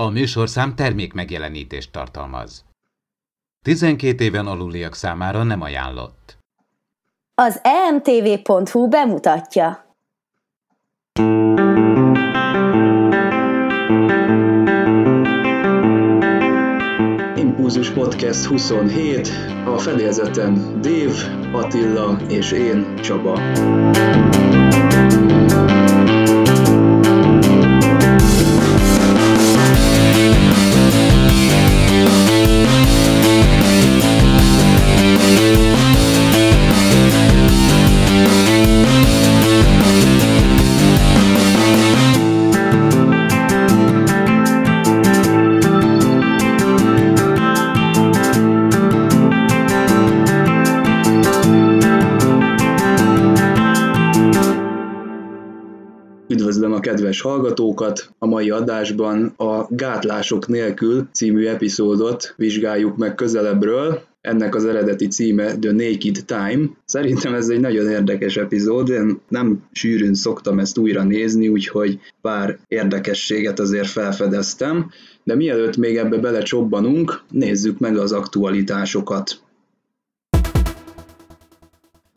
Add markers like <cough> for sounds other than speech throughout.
A műsorszám termék megjelenítést tartalmaz. 12 éven aluliak számára nem ajánlott. Az emtv.hu bemutatja. Impulzus Podcast 27, a fedélzeten Dév, Attila és én, Csaba. Hallgatókat! A mai adásban a Gátlások nélkül című epizódot vizsgáljuk meg közelebbről. Ennek az eredeti címe The Naked Time. Szerintem ez egy nagyon érdekes epizód, én nem sűrűn szoktam ezt újra nézni, úgyhogy pár érdekességet azért felfedeztem. De mielőtt még ebbe belecsobbanunk, nézzük meg az aktualitásokat.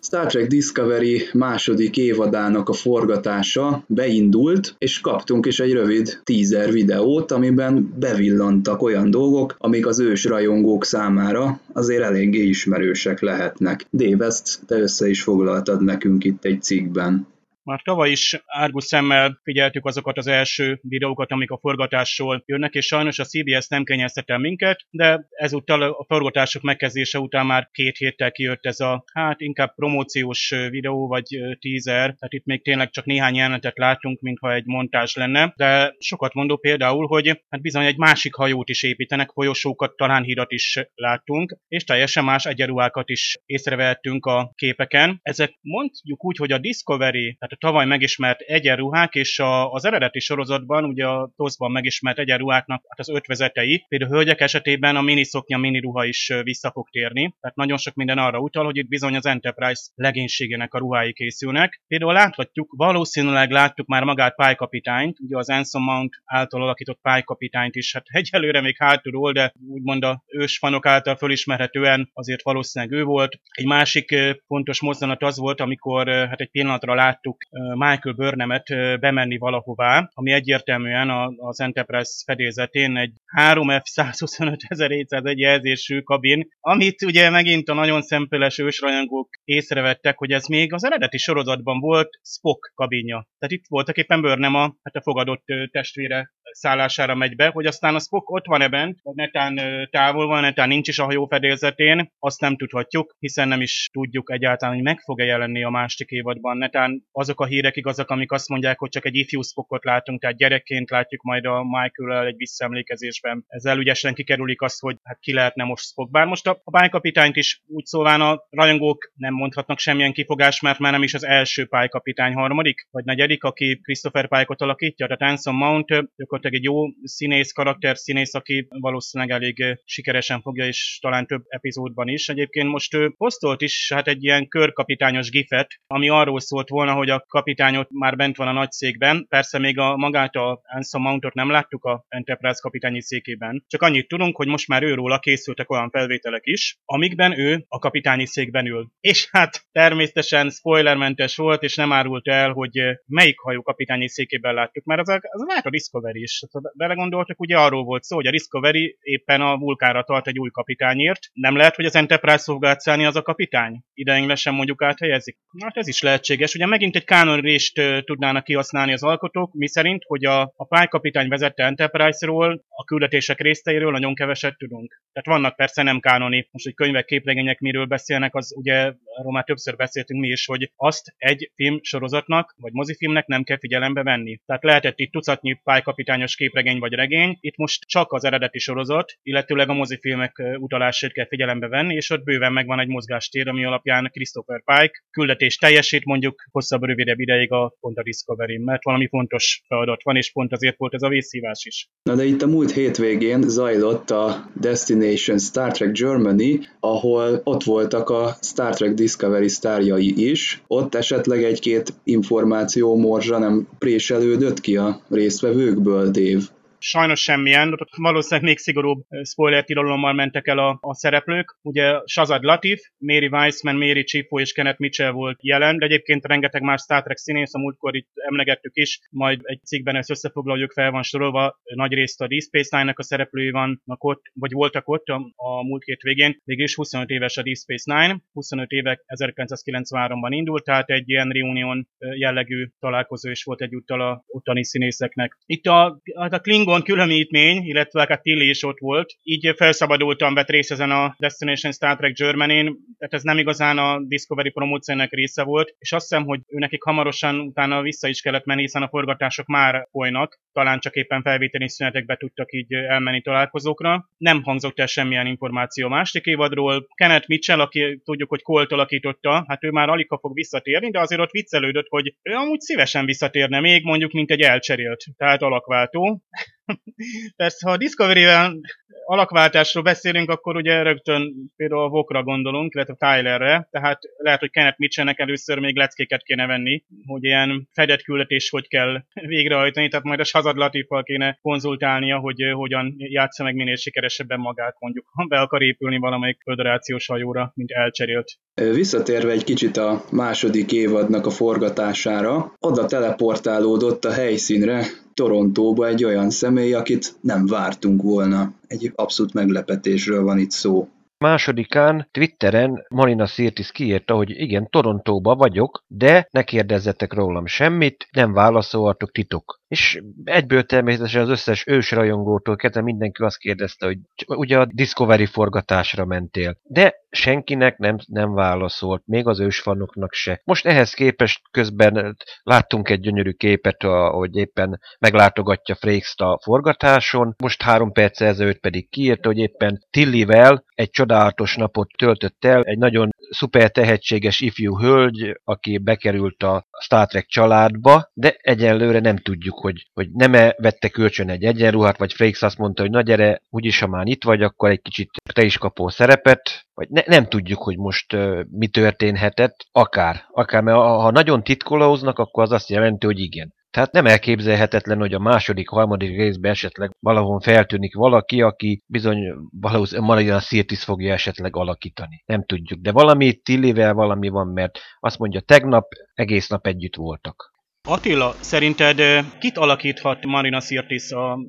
Star Trek Discovery második évadának a forgatása beindult, és kaptunk is egy rövid teaser videót, amiben bevillantak olyan dolgok, amik az ős rajongók számára azért eléggé ismerősek lehetnek. Dave, ezt te össze is foglaltad nekünk itt egy cikkben. Már tavaly is árgus szemmel figyeltük azokat az első videókat, amik a forgatásról jönnek, és sajnos a CBS nem kényeztet el minket, de ezúttal a forgatások megkezdése után már két héttel kijött ez a, hát inkább promóciós videó, vagy teaser, tehát itt még tényleg csak néhány jelenetet látunk, mintha egy montás lenne, de sokat mondó például, hogy hát bizony egy másik hajót is építenek, folyosókat, talán hírat is láttunk, és teljesen más egyenruhákat is észrevehettünk a képeken. Ezek mondjuk úgy, hogy a Discovery, tehát a tavaly megismert egyenruhák, és a, az eredeti sorozatban, ugye a TOSZ-ban megismert egyenruháknak hát az ötvezetei, például hölgyek esetében a miniszoknya, miniruha is vissza fog térni, tehát nagyon sok minden arra utal, hogy itt bizony az Enterprise legénységének a ruhái készülnek. Például láthatjuk, valószínűleg láttuk már magát pálykapitányt, ugye az Anson Mount által alakított pálykapitányt is, hát egyelőre még hátulról, de úgymond a ősfanok által fölismerhetően azért valószínűleg ő volt. Egy másik fontos mozzanat az volt, amikor hát egy pillanatra láttuk Michael Burnhamet bemenni valahová, ami egyértelműen az Enterprise fedélzetén egy 3F125.701 jelzésű kabin, amit ugye megint a nagyon szempöles ősrajongók észrevettek, hogy ez még az eredeti sorozatban volt Spock kabinja. Tehát itt voltak éppen Burnham a, hát a fogadott testvére szállására megy be, hogy aztán a Spock ott van-e bent, vagy netán távol van, netán nincs is a hajó fedélzetén, azt nem tudhatjuk, hiszen nem is tudjuk egyáltalán, hogy meg fog-e jelenni a másik évadban. Netán azok a hírek igazak, amik azt mondják, hogy csak egy ifjú Spockot látunk, tehát gyerekként látjuk majd a Michael-el egy visszaemlékezésben. Ezzel ügyesen kikerülik azt, hogy hát ki lehetne most Spock. Bár most a, a bájkapitányt is úgy szóván a rajongók nem mondhatnak semmilyen kifogást, mert már nem is az első pálykapitány harmadik, vagy negyedik, aki Christopher Pike-ot alakítja, tehát Anson Mount gyakorlatilag egy jó színész, karakter színész, aki valószínűleg elég sikeresen fogja, és talán több epizódban is. Egyébként most ő posztolt is hát egy ilyen körkapitányos gifet, ami arról szólt volna, hogy a kapitányot már bent van a nagy székben. Persze még a magát a Anson Mountot nem láttuk a Enterprise kapitányi székében. Csak annyit tudunk, hogy most már őróla készültek olyan felvételek is, amikben ő a kapitányi székben ül. És hát természetesen spoilermentes volt, és nem árult el, hogy melyik hajó kapitányi székében láttuk, mert az a, az a, a Discovery is. Tehát belegondoltak, ugye arról volt szó, hogy a Discovery éppen a vulkára tart egy új kapitányért. Nem lehet, hogy az Enterprise átszállni az a kapitány? Ideiglenesen mondjuk áthelyezik. Hát ez is lehetséges. Ugye megint egy kánonrést tudnának kihasználni az alkotók, mi szerint, hogy a, a pálykapitány vezette Enterprise-ról, a küldetések részteiről nagyon keveset tudunk. Tehát vannak persze nem kánoni, most hogy könyvek, képregények miről beszélnek, az ugye arról már többször beszéltünk mi is, hogy azt egy film sorozatnak, vagy mozifilmnek nem kell figyelembe venni. Tehát lehetett itt tucatnyi pálykapitányos képregény vagy regény, itt most csak az eredeti sorozat, illetőleg a mozifilmek utalásait kell figyelembe venni, és ott bőven megvan egy mozgástér, ami alapján Christopher Pike küldetés teljesít mondjuk hosszabb, rövidebb ideig a pont a discovery mert valami fontos feladat van, és pont azért volt ez a vészhívás is. Na de itt a múlt hétvégén zajlott a Destination Star Trek Germany, ahol ott voltak a Star Trek Discovery sztárjai is. Ott esetleg egy-két információ morzsa nem préselődött ki a résztvevőkből, Dave? Sajnos semmilyen, valószínűleg még szigorúbb spoiler tilalommal mentek el a, a szereplők. Ugye Shazad Latif, Mary Weissman, Mary Chifo és Kenneth Mitchell volt jelen, de egyébként rengeteg más Star Trek színész, a múltkor itt emlegettük is, majd egy cikkben ezt összefoglaljuk, fel van sorolva, nagy részt a Deep Space Nine-nak a szereplői vannak ott, vagy voltak ott a, a múlt két végén, mégis 25 éves a Deep Space Nine, 25 évek 1993-ban indult, tehát egy ilyen reunion jellegű találkozó is volt egyúttal a ottani színészeknek. Itt a, a Klingon különítmény, illetve a Tilly is ott volt, így felszabadultam, vett részt ezen a Destination Star Trek Germany-n, tehát ez nem igazán a Discovery promóciónak része volt, és azt hiszem, hogy ő nekik hamarosan utána vissza is kellett menni, hiszen a forgatások már folynak, talán csak éppen felvételi szünetekbe tudtak így elmenni találkozókra. Nem hangzott el semmilyen információ másik évadról. Kenneth Mitchell, aki tudjuk, hogy Colt alakította, hát ő már alig fog visszatérni, de azért ott viccelődött, hogy ő amúgy szívesen visszatérne még, mondjuk, mint egy elcserélt, tehát alakváltó. <laughs> Persze, ha a Discovery-vel alakváltásról beszélünk, akkor ugye rögtön például a Vokra gondolunk, illetve Tylerre, tehát lehet, hogy Kenneth Mitchellnek először még leckéket kéne venni, hogy ilyen fedett küldetés hogy kell végrehajtani, tehát majd a Shazad Latifal kéne konzultálnia, hogy hogyan játsza meg minél sikeresebben magát, mondjuk, ha be akar épülni valamelyik föderációs hajóra, mint elcserélt. Visszatérve egy kicsit a második évadnak a forgatására, oda teleportálódott a helyszínre Torontóba egy olyan személy, akit nem vártunk volna. Egy abszolút meglepetésről van itt szó. Másodikán Twitteren Marina Sirtis kiírta, hogy igen, Torontóba vagyok, de ne kérdezzetek rólam semmit, nem válaszolhatok titok. És egyből természetesen az összes ősrajongótól kezdve mindenki azt kérdezte, hogy ugye a Discovery forgatásra mentél. De senkinek nem, nem válaszolt, még az ősfanoknak se. Most ehhez képest közben láttunk egy gyönyörű képet, hogy éppen meglátogatja Frakes-t a forgatáson, most három perc ezelőtt pedig kiírta, hogy éppen Tillivel egy csodálatos napot töltött el, egy nagyon szuper tehetséges ifjú hölgy, aki bekerült a Star Trek családba, de egyelőre nem tudjuk, hogy, hogy nem -e vette kölcsön egy egyenruhát, vagy Frakes azt mondta, hogy na gyere, úgyis ha már itt vagy, akkor egy kicsit te is kapol szerepet, vagy ne, nem tudjuk, hogy most uh, mi történhetett, akár, akár, mert ha, nagyon titkolóznak, akkor az azt jelenti, hogy igen. Tehát nem elképzelhetetlen, hogy a második, harmadik részben esetleg valahol feltűnik valaki, aki bizony valószínűleg Mariana Sirtis fogja esetleg alakítani. Nem tudjuk, de valami Tillivel valami van, mert azt mondja, tegnap egész nap együtt voltak. Attila, szerinted kit alakíthat Marina Sirtis a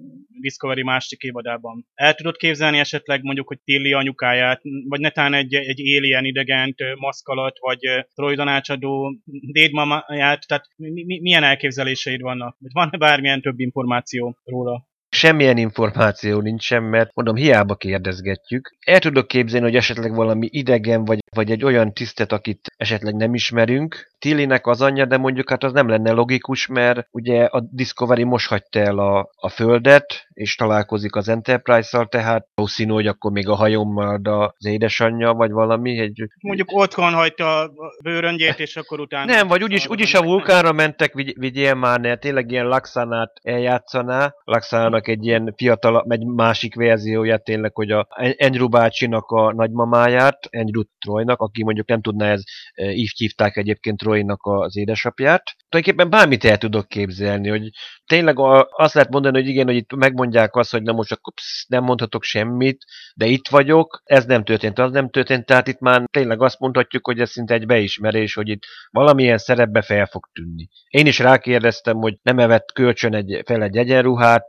Discovery másik évadában? El tudod képzelni esetleg mondjuk, hogy Tilly anyukáját, vagy netán egy, egy alien idegent, maszkalat, vagy Troy tanácsadó dédmamáját, tehát mi, mi, milyen elképzeléseid vannak? Vagy van-e bármilyen több információ róla? Semmilyen információ nincsen, mert mondom, hiába kérdezgetjük. El tudok képzelni, hogy esetleg valami idegen, vagy, vagy egy olyan tisztet, akit esetleg nem ismerünk, Tillinek az anyja, de mondjuk hát az nem lenne logikus, mert ugye a Discovery most hagyta el a, a Földet, és találkozik az Enterprise-szal, tehát valószínű, hogy akkor még a hajommal az édesanyja, vagy valami. Egy... Mondjuk otthon hagyta a bőröngyét, és akkor utána... Nem, vagy úgyis, úgyis a vulkánra mentek, vigy, vigyél már, ne, tényleg ilyen Laxanát eljátszaná. Laxának egy ilyen fiatal, egy másik verziója tényleg, hogy a Andrew bácsinak a nagymamáját, Andrew Troynak, aki mondjuk nem tudná, ez eh, így hívták egyébként Roynak az édesapját. Tulajdonképpen bármit el tudok képzelni, hogy tényleg azt lehet mondani, hogy igen, hogy itt megmondják azt, hogy na most akkor psz, nem mondhatok semmit, de itt vagyok, ez nem történt, az nem történt, tehát itt már tényleg azt mondhatjuk, hogy ez szinte egy beismerés, hogy itt valamilyen szerepbe fel fog tűnni. Én is rákérdeztem, hogy nem evett kölcsön egy, fel egy egyenruhát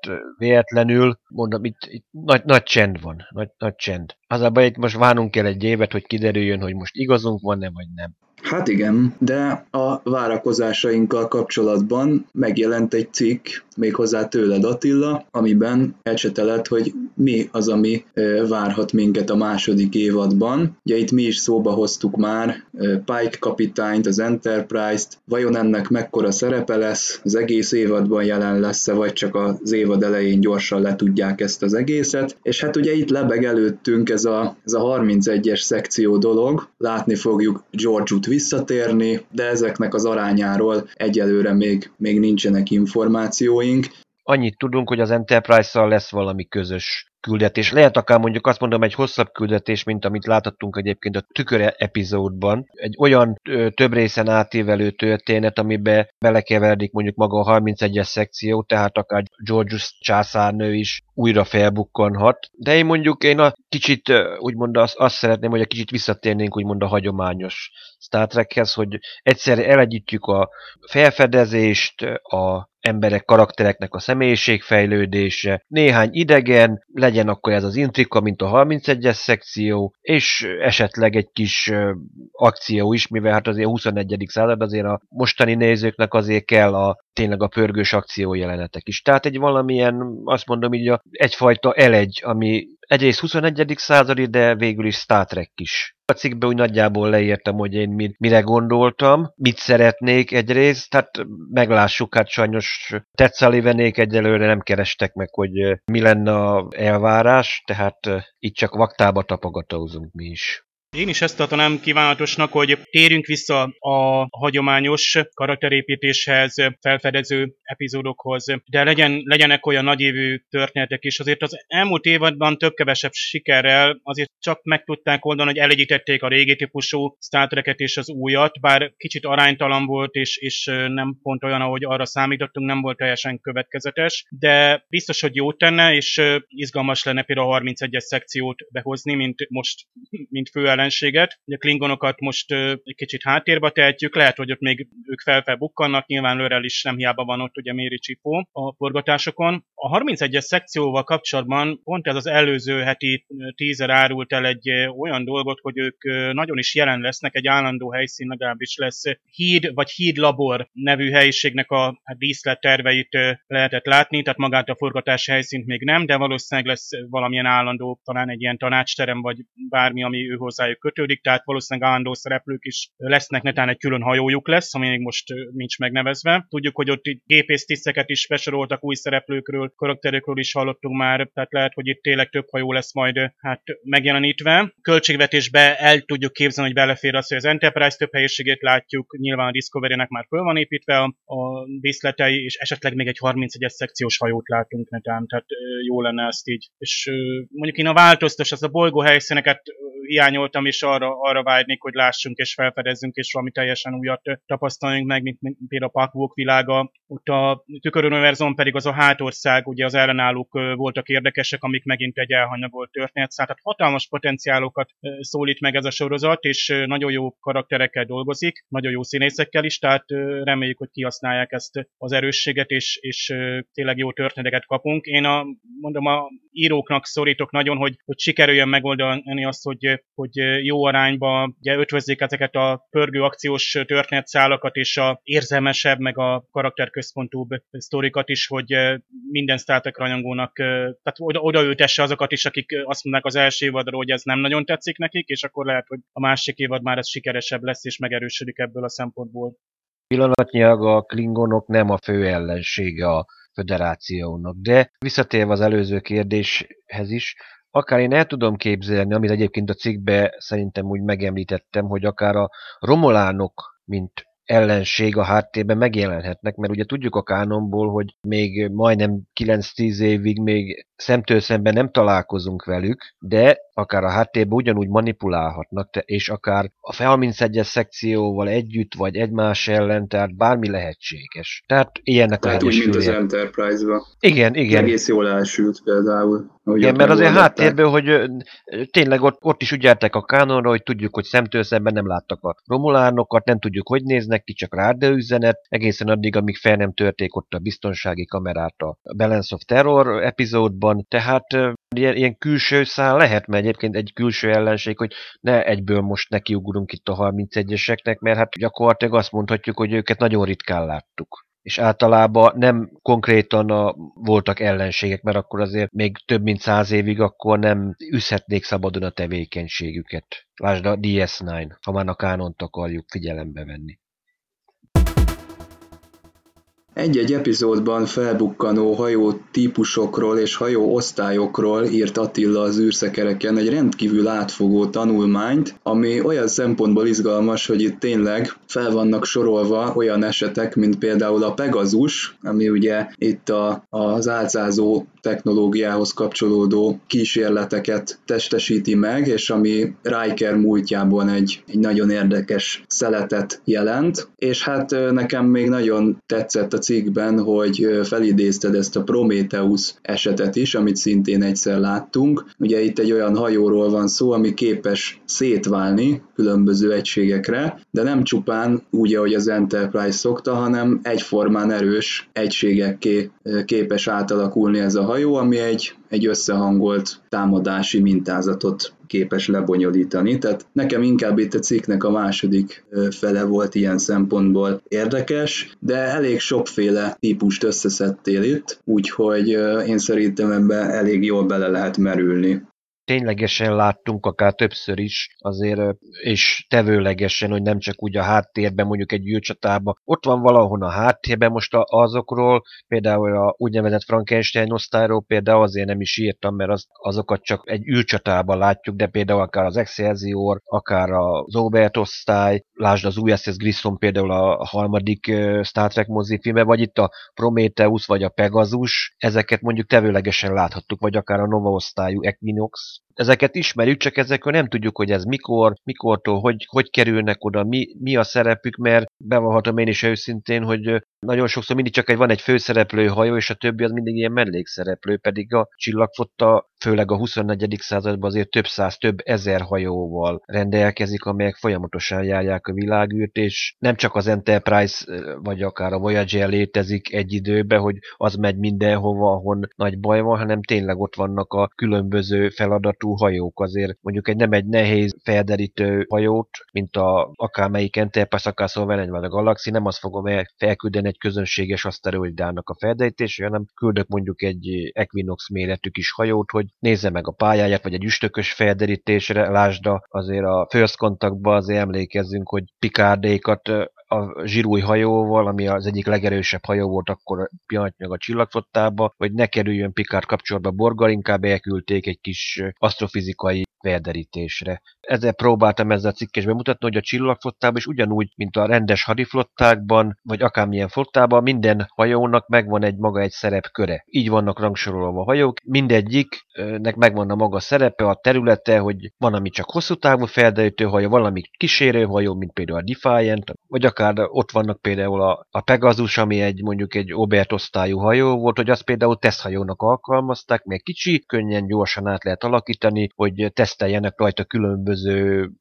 véletlenül, mondom, itt, itt nagy, nagy csend van, nagy, nagy csend. Az a baj, itt most várnunk kell egy évet, hogy kiderüljön, hogy most igazunk van-e, vagy nem. Hát igen, de a várakozásainkkal kapcsolatban megjelent egy cikk, méghozzá tőled Attila, amiben ecsetelett, hogy mi az, ami várhat minket a második évadban. Ugye itt mi is szóba hoztuk már Pike kapitányt, az Enterprise-t, vajon ennek mekkora szerepe lesz, az egész évadban jelen lesz-e, vagy csak az évad elején gyorsan letudják ezt az egészet. És hát ugye itt lebeg előttünk ez a, ez a 31-es szekció dolog, látni fogjuk George-ut visszatérni, de ezeknek az arányáról egyelőre még, még nincsenek információink. Annyit tudunk, hogy az Enterprise-szal lesz valami közös küldetés. Lehet akár mondjuk azt mondom egy hosszabb küldetés, mint amit láthattunk egyébként a tükör epizódban. Egy olyan ö, több részen átívelő történet, amiben belekeveredik mondjuk maga a 31-es szekció, tehát akár Georgius császárnő is újra felbukkanhat. De én mondjuk én a kicsit úgymond azt, azt szeretném, hogy egy kicsit visszatérnénk úgymond a hagyományos Star Trekhez, hogy egyszer elegyítjük a felfedezést, a emberek, karaktereknek a személyiségfejlődése, néhány idegen, legyen akkor ez az intrika, mint a 31-es szekció, és esetleg egy kis akció is, mivel hát azért a 21. század azért a mostani nézőknek azért kell a tényleg a pörgős akció jelenetek is. Tehát egy valamilyen, azt mondom így, egyfajta elegy, ami egyrészt 21. századi, de végül is Star Trek is. A cikkben úgy nagyjából leírtam, hogy én mire gondoltam, mit szeretnék egyrészt, tehát meglássuk, hát sajnos tetszalivenék egyelőre nem kerestek meg, hogy mi lenne a elvárás, tehát itt csak vaktába tapogatózunk mi is. Én is ezt tartanám kívánatosnak, hogy térjünk vissza a hagyományos karakterépítéshez, felfedező epizódokhoz, de legyen, legyenek olyan nagyévű történetek is. Azért az elmúlt évadban több-kevesebb sikerrel azért csak meg tudták oldani, hogy elegyítették a régi típusú Star Trek-et és az újat, bár kicsit aránytalan volt, és, és nem pont olyan, ahogy arra számítottunk, nem volt teljesen következetes, de biztos, hogy jó tenne, és izgalmas lenne például a 31-es szekciót behozni, mint most, mint főellen ellenséget. Ugye a klingonokat most egy kicsit háttérbe tehetjük, lehet, hogy ott még ők felfel bukkannak, nyilván Lörel is nem hiába van ott ugye Méri Csipó a forgatásokon. A 31-es szekcióval kapcsolatban pont ez az előző heti tízer árult el egy olyan dolgot, hogy ők nagyon is jelen lesznek, egy állandó helyszín legalábbis lesz híd vagy hídlabor nevű helyiségnek a hát díszletterveit lehetett látni, tehát magát a forgatási helyszínt még nem, de valószínűleg lesz valamilyen állandó, talán egy ilyen tanácsterem, vagy bármi, ami ő hozzájuk hozzájuk kötődik, tehát valószínűleg állandó szereplők is lesznek, netán egy külön hajójuk lesz, ami még most nincs megnevezve. Tudjuk, hogy ott gépész tiszteket is besoroltak új szereplőkről, karakterekről is hallottunk már, tehát lehet, hogy itt tényleg több hajó lesz majd hát megjelenítve. Költségvetésbe el tudjuk képzelni, hogy belefér az, hogy az Enterprise több helyiségét látjuk, nyilván a Discovery-nek már föl van építve a, a díszletei, és esetleg még egy 31-es szekciós hajót látunk netán, tehát jó lenne ezt így. És mondjuk én a változtas, az a bolygó helyszíneket hiányoltam, és arra, arra vágynék, hogy lássunk és felfedezzünk, és valami teljesen újat tapasztaljunk meg, mint, mint például a Pakvók világa. Ott a tüköruniverzum pedig az a hátország, ugye az ellenállók voltak érdekesek, amik megint egy elhanyagolt történet. Tehát hatalmas potenciálokat szólít meg ez a sorozat, és nagyon jó karakterekkel dolgozik, nagyon jó színészekkel is, tehát reméljük, hogy kihasználják ezt az erősséget, és, és tényleg jó történeteket kapunk. Én a, mondom, a íróknak szorítok nagyon, hogy, hogy sikerüljön megoldani azt, hogy hogy jó arányba ugye ötvözzék ezeket a pörgő akciós történetszálakat és a érzelmesebb, meg a karakterközpontúbb sztorikat is, hogy minden Star Trek rajongónak, tehát oda, odaültesse azokat is, akik azt mondják az első évadról, hogy ez nem nagyon tetszik nekik, és akkor lehet, hogy a másik évad már ez sikeresebb lesz, és megerősödik ebből a szempontból. Pillanatnyilag a klingonok nem a fő ellensége a föderációnak, de visszatérve az előző kérdéshez is, akár én el tudom képzelni, amit egyébként a cikkbe szerintem úgy megemlítettem, hogy akár a romolánok, mint ellenség a háttérben megjelenhetnek, mert ugye tudjuk a kánonból, hogy még majdnem 9-10 évig még szemtől szemben nem találkozunk velük, de akár a háttérben ugyanúgy manipulálhatnak, és akár a 31-es szekcióval együtt, vagy egymás ellen, tehát bármi lehetséges. Tehát ilyennek tehát a úgy, mint az Enterprise-ba. Igen, igen. Egész jól elsült például. Igen, mert azért háttérből, hogy tényleg ott, ott is úgy a kánonra, hogy tudjuk, hogy szemtől szemben nem láttak a romulánokat, nem tudjuk, hogy néznek ki, csak rádióüzenet, egészen addig, amíg fel nem törték ott a biztonsági kamerát a Balance of Terror epizódban, tehát ilyen, ilyen külső szál lehet, mert egyébként egy külső ellenség, hogy ne egyből most nekiugrunk itt a 31-eseknek, mert hát gyakorlatilag azt mondhatjuk, hogy őket nagyon ritkán láttuk és általában nem konkrétan a, voltak ellenségek, mert akkor azért még több mint száz évig akkor nem üzhetnék szabadon a tevékenységüket. Lásd a DS9, ha már a kánont akarjuk figyelembe venni. Egy-egy epizódban felbukkanó hajó típusokról és hajó osztályokról írt Attila az űrszekereken egy rendkívül átfogó tanulmányt, ami olyan szempontból izgalmas, hogy itt tényleg fel vannak sorolva olyan esetek, mint például a Pegasus, ami ugye itt a, az álcázó technológiához kapcsolódó kísérleteket testesíti meg, és ami Riker múltjában egy, egy nagyon érdekes szeletet jelent, és hát nekem még nagyon tetszett a cikkben, hogy felidézted ezt a Prometheus esetet is, amit szintén egyszer láttunk. Ugye itt egy olyan hajóról van szó, ami képes szétválni különböző egységekre, de nem csupán úgy, ahogy az Enterprise szokta, hanem egyformán erős egységekké képes átalakulni ez a hajó, ami egy, egy összehangolt támadási mintázatot képes lebonyolítani. Tehát nekem inkább itt a cikknek a második fele volt ilyen szempontból érdekes, de elég sokféle típust összeszedtél itt, úgyhogy én szerintem ebbe elég jól bele lehet merülni ténylegesen láttunk akár többször is, azért, és tevőlegesen, hogy nem csak úgy a háttérben, mondjuk egy űrcsatában. Ott van valahol a háttérben most azokról, például a úgynevezett Frankenstein osztályról például azért nem is írtam, mert az, azokat csak egy űrcsatában látjuk, de például akár az Excelsior, akár az Obert osztály, lásd az USS Grissom például a harmadik Star Trek mozifilme, vagy itt a Prometheus, vagy a Pegasus, ezeket mondjuk tevőlegesen láthattuk, vagy akár a Nova osztályú Equinox, ezeket ismerjük, csak ezekről nem tudjuk, hogy ez mikor, mikortól, hogy, hogy kerülnek oda, mi, mi a szerepük, mert bevallhatom én is őszintén, hogy nagyon sokszor mindig csak egy, van egy főszereplő hajó, és a többi az mindig ilyen mellékszereplő, pedig a csillagfotta főleg a 24. században azért több száz, több ezer hajóval rendelkezik, amelyek folyamatosan járják a világűrt, és nem csak az Enterprise vagy akár a Voyager létezik egy időben, hogy az megy mindenhova, ahol nagy baj van, hanem tényleg ott vannak a különböző feladatú hajók. Azért mondjuk egy nem egy nehéz felderítő hajót, mint a akármelyik Enterprise, akár szóval vagy a Galaxy, nem azt fogom el felküldeni egy közönséges aszteroidának a felderítésre, hanem küldök mondjuk egy Equinox méretű kis hajót, hogy nézze meg a pályáját, vagy egy üstökös felderítésre, lásd azért a First Contactba azért emlékezzünk, hogy Picardékat a zsirúj hajóval, ami az egyik legerősebb hajó volt akkor pillanatnyilag a csillagfottába, hogy ne kerüljön Picard kapcsolatba Borgal, inkább elküldték egy kis asztrofizikai felderítésre. Ezzel próbáltam ezzel a cikkes bemutatni, hogy a csillagflottában is ugyanúgy, mint a rendes hadiflottákban, vagy akármilyen flottában, minden hajónak megvan egy maga egy szerepköre. Így vannak rangsorolva a hajók, mindegyiknek megvan a maga szerepe, a területe, hogy van, ami csak hosszú távú felderítő hajó, valami kísérő hajó, mint például a Defiant, vagy akár ott vannak például a, a Pegasus, ami egy mondjuk egy Obert osztályú hajó volt, hogy azt például teszthajónak alkalmazták, mert kicsi, könnyen, gyorsan át lehet alakítani, hogy teszteljenek rajta különböző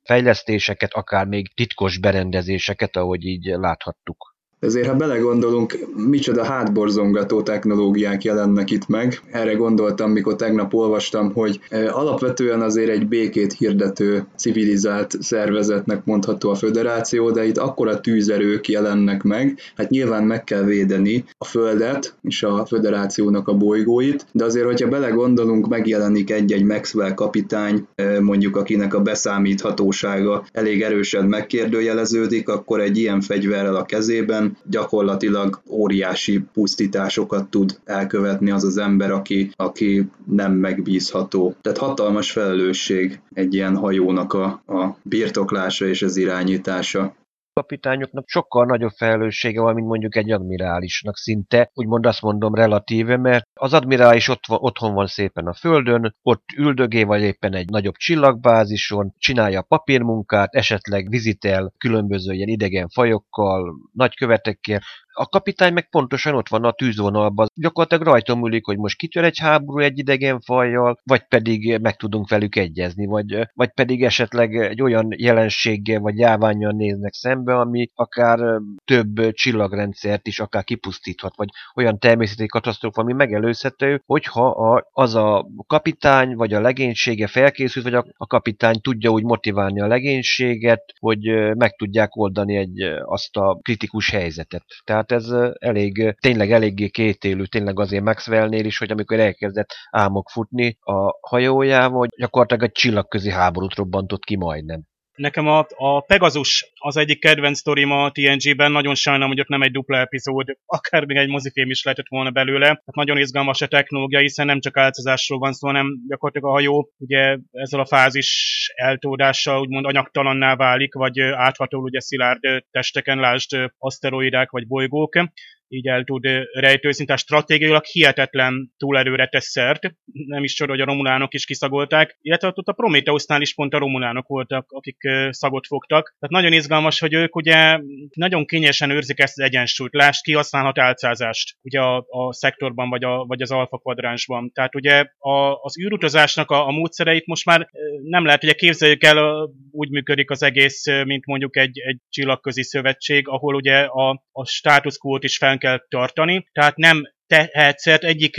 fejlesztéseket, akár még titkos berendezéseket, ahogy így láthattuk. Ezért, ha belegondolunk, micsoda hátborzongató technológiák jelennek itt meg. Erre gondoltam, mikor tegnap olvastam, hogy e, alapvetően azért egy békét hirdető civilizált szervezetnek mondható a föderáció, de itt akkora tűzerők jelennek meg, hát nyilván meg kell védeni a Földet és a föderációnak a bolygóit, de azért, hogyha belegondolunk, megjelenik egy-egy Maxwell kapitány, e, mondjuk akinek a beszámíthatósága elég erősen megkérdőjeleződik, akkor egy ilyen fegyverrel a kezében gyakorlatilag óriási pusztításokat tud elkövetni az az ember, aki, aki nem megbízható. Tehát hatalmas felelősség egy ilyen hajónak a, a birtoklása és az irányítása kapitányoknak sokkal nagyobb felelőssége van, mint mondjuk egy admirálisnak szinte, úgymond azt mondom relatíve, mert az admirális ott van, otthon van szépen a földön, ott üldögé vagy éppen egy nagyobb csillagbázison, csinálja a papírmunkát, esetleg vizitel különböző ilyen idegen fajokkal, nagykövetekkel, a kapitány meg pontosan ott van a tűzvonalban. Gyakorlatilag rajta múlik, hogy most kitör egy háború egy idegen fajjal, vagy pedig meg tudunk velük egyezni, vagy, vagy pedig esetleg egy olyan jelenséggel vagy járványjal néznek szembe, ami akár több csillagrendszert is akár kipusztíthat, vagy olyan természeti katasztrófa, ami megelőzhető, hogyha a, az a kapitány vagy a legénysége felkészült, vagy a, a kapitány tudja úgy motiválni a legénységet, hogy meg tudják oldani egy, azt a kritikus helyzetet. Tehát tehát ez elég, tényleg eléggé kétélű, tényleg azért Maxwellnél is, hogy amikor elkezdett álmok futni a hajójával, hogy gyakorlatilag egy csillagközi háborút robbantott ki majdnem. Nekem a, a Pegasus az egyik kedvenc sztorim a TNG-ben, nagyon sajnálom, hogy ott nem egy dupla epizód, akár még egy mozifilm is lehetett volna belőle. Hát nagyon izgalmas a technológia, hiszen nem csak álcázásról van szó, hanem gyakorlatilag a hajó ugye ezzel a fázis eltódással úgymond anyagtalanná válik, vagy áthatol ugye szilárd testeken, lásd aszteroidák vagy bolygók így el tud rejtőzni, tehát stratégiailag hihetetlen túlerőre tesz szert. Nem is csoda, hogy a romulánok is kiszagolták, illetve ott a Prometheusnál is pont a romulánok voltak, akik szagot fogtak. Tehát nagyon izgalmas, hogy ők ugye nagyon kényesen őrzik ezt az egyensúlyt. Lásd, kihasználhat álcázást ugye a, a szektorban, vagy, a, vagy az alfa kvadránsban. Tehát ugye a, az űrutazásnak a, a módszereit most már nem lehet, ugye képzeljük el, úgy működik az egész, mint mondjuk egy, egy csillagközi szövetség, ahol ugye a, a status quo-t is fel kell tartani, tehát nem tehetsz egyik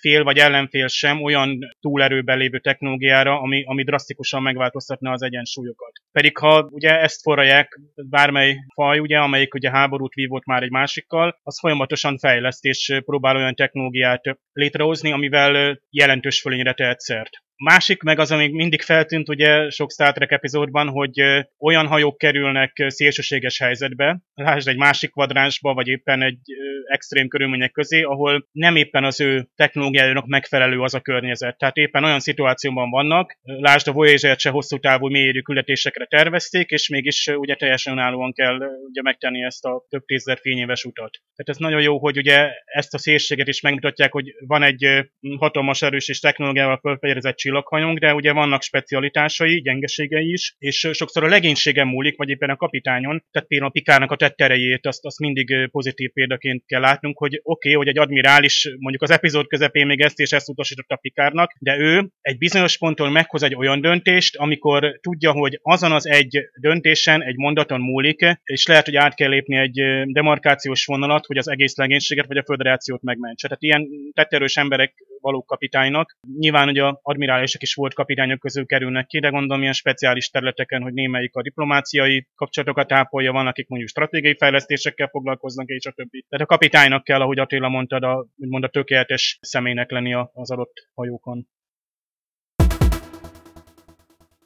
fél vagy ellenfél sem olyan túlerőben lévő technológiára, ami, ami drasztikusan megváltoztatna az egyensúlyokat. Pedig ha ugye ezt forralják bármely faj, ugye, amelyik ugye háborút vívott már egy másikkal, az folyamatosan fejleszt és próbál olyan technológiát létrehozni, amivel jelentős fölényre tehet szert. Másik meg az, ami mindig feltűnt ugye sok Star Trek epizódban, hogy olyan hajók kerülnek szélsőséges helyzetbe, lásd egy másik kvadránsba, vagy éppen egy extrém körülmények közé, ahol nem éppen az ő technológiájának megfelelő az a környezet. Tehát éppen olyan szituációban vannak, lásd a voyager se hosszú távú mélyérű küldetésekre tervezték, és mégis ugye teljesen önállóan kell ugye megtenni ezt a több tízezer fényéves utat. Tehát ez nagyon jó, hogy ugye ezt a szélséget is megmutatják, hogy van egy hatalmas erős és technológiával csillaghajunk, de ugye vannak specialitásai, gyengeségei is, és sokszor a legénységen múlik, vagy éppen a kapitányon, tehát például a Pikának a tetterejét, azt, azt mindig pozitív példaként kell látnunk, hogy oké, okay, hogy egy admirális mondjuk az epizód közepén még ezt és ezt utasított a Pikárnak, de ő egy bizonyos ponton meghoz egy olyan döntést, amikor tudja, hogy azon az egy döntésen, egy mondaton múlik, és lehet, hogy át kell lépni egy demarkációs vonalat, hogy az egész legénységet vagy a föderációt megmentse. Tehát ilyen tetterős emberek való kapitánynak. Nyilván, hogy a admirálisok is volt kapitányok közül kerülnek ki, de gondolom ilyen speciális területeken, hogy némelyik a diplomáciai kapcsolatokat ápolja, van, akik mondjuk stratégiai fejlesztésekkel foglalkoznak, és a többi. Tehát a kapitánynak kell, ahogy Attila mondtad, a, úgymond a tökéletes személynek lenni az adott hajókon.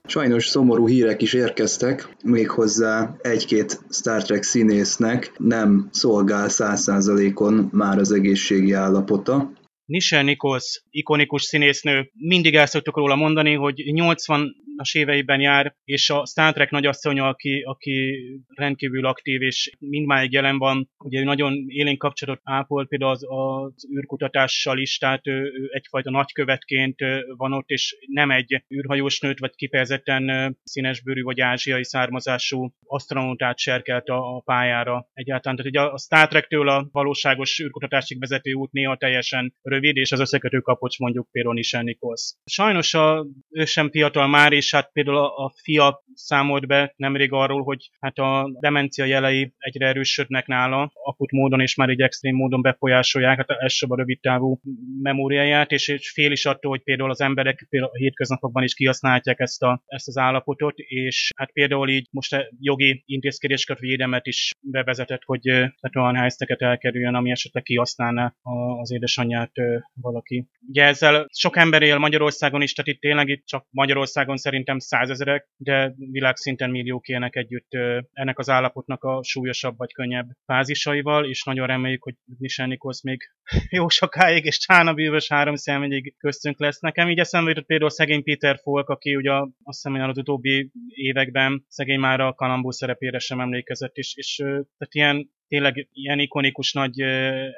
Sajnos szomorú hírek is érkeztek, méghozzá egy-két Star Trek színésznek nem szolgál száz százalékon már az egészségi állapota. Nichelle Nichols, ikonikus színésznő, mindig el szoktuk róla mondani, hogy 80-as éveiben jár, és a Star Trek nagyasszonya, aki, aki rendkívül aktív, és mindmáig jelen van, ugye ő nagyon élénk kapcsolatot ápol például az, az űrkutatással is, tehát ő, ő egyfajta nagykövetként van ott, és nem egy űrhajós nőt, vagy kifejezetten színesbőrű vagy ázsiai származású asztronautát serkelt a, a pályára egyáltalán. Tehát ugye a Star Trek-től a valóságos űrkutatásig vezető út néha teljesen rövid, és az összekötő kapocs mondjuk például is Nichols. Sajnos a, ő sem fiatal már, és hát például a, a fia számolt be nemrég arról, hogy hát a demencia jelei egyre erősödnek nála, akut módon és már egy extrém módon befolyásolják hát elsőbb a rövid távú memóriáját, és, fél is attól, hogy például az emberek például a hétköznapokban is kihasználják ezt, a, ezt az állapotot, és hát például így most a jogi intézkedéseket védelmet is bevezetett, hogy tehát olyan helyzeteket elkerüljön, ami esetleg kihasználná az édesanyját valaki. Ugye ezzel sok ember él Magyarországon is, tehát itt tényleg itt csak Magyarországon szerintem százezerek, de világszinten milliók élnek együtt ennek az állapotnak a súlyosabb vagy könnyebb fázisaival, és nagyon reméljük, hogy Nisel Nikolsz még <laughs> jó sokáig, és Csána bűvös három személyig köztünk lesz. Nekem így eszembe jutott például szegény Peter Folk, aki ugye azt hiszem, az utóbbi években szegény már a Kalambó szerepére sem emlékezett, és, és tehát ilyen tényleg ilyen ikonikus nagy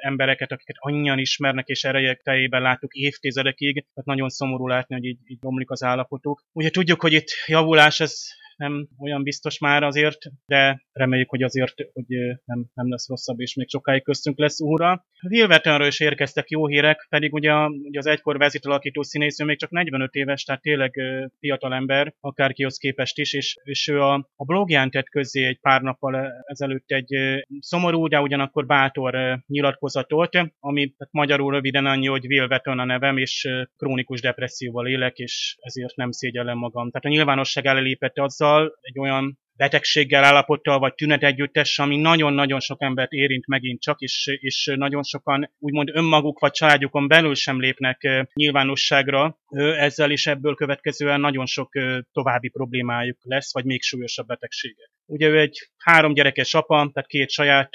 embereket, akiket annyian ismernek és erejek tejében láttuk évtizedekig, tehát nagyon szomorú látni, hogy így, így romlik az állapotuk. Ugye tudjuk, hogy itt javulás, ez nem olyan biztos már azért, de reméljük, hogy azért, hogy nem, nem lesz rosszabb, és még sokáig köztünk lesz úra. Wilvertonről is érkeztek jó hírek, pedig ugye, ugye az egykor alakító színésznő még csak 45 éves, tehát tényleg fiatal ember, akárkihoz képest is, és, és ő a, a blogján tett közzé egy pár nappal ezelőtt egy szomorú, de ugyanakkor bátor nyilatkozatot, ami tehát magyarul röviden annyi, hogy Wilverton a nevem, és krónikus depresszióval élek, és ezért nem szégyellem magam. Tehát a nyilvánosság elelépette azzal egy olyan betegséggel állapottal, vagy tünet együttes, ami nagyon-nagyon sok embert érint megint csak, és, és nagyon sokan úgymond önmaguk vagy családjukon belül sem lépnek nyilvánosságra, ezzel is ebből következően nagyon sok további problémájuk lesz, vagy még súlyosabb betegségek. Ugye ő egy három gyerekes apa, tehát két saját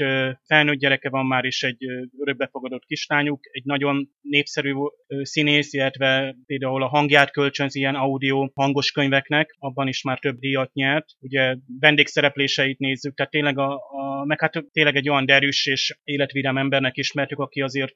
felnőtt gyereke van már, is egy örökbefogadott kislányuk, egy nagyon népszerű színész, illetve például a hangját kölcsönzi ilyen audio hangos könyveknek, abban is már több díjat nyert. Ugye vendégszerepléseit nézzük, tehát tényleg, a, a, meg hát tényleg egy olyan derűs és életvidám embernek ismertük, aki azért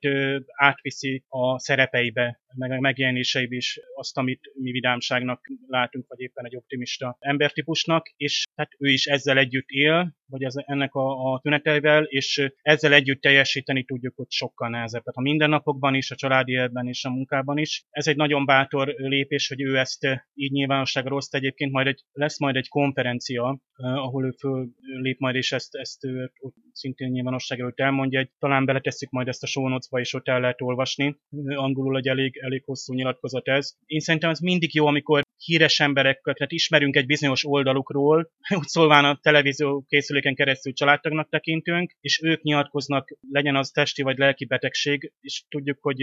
átviszi a szerepeibe, meg a megjelenéseibe is azt, amit mi vidámságnak látunk, vagy éppen egy optimista embertípusnak, és hát ő is ezzel együtt él, vagy ez, ennek a, a tüneteivel, és ezzel együtt teljesíteni tudjuk, hogy sokkal nehezebb. Tehát a mindennapokban is, a családi életben és a munkában is. Ez egy nagyon bátor lépés, hogy ő ezt így nyilvánosságra rossz egyébként, majd egy, lesz majd egy konferencia, ahol ő föl lép majd, és ezt, ezt ő, szintén nyilvánosságra előtt elmondja, hogy talán beletesszük majd ezt a show és ott el lehet olvasni. Angolul egy elég, elég hosszú nyilatkozat ez. Én szerintem ez mindig jó, amikor híres emberekkel, tehát ismerünk egy bizonyos oldalukról, <laughs> úgy szólván a televízió készüléken keresztül családtagnak tekintünk, és ők nyilatkoznak, legyen az testi vagy lelki betegség, és tudjuk, hogy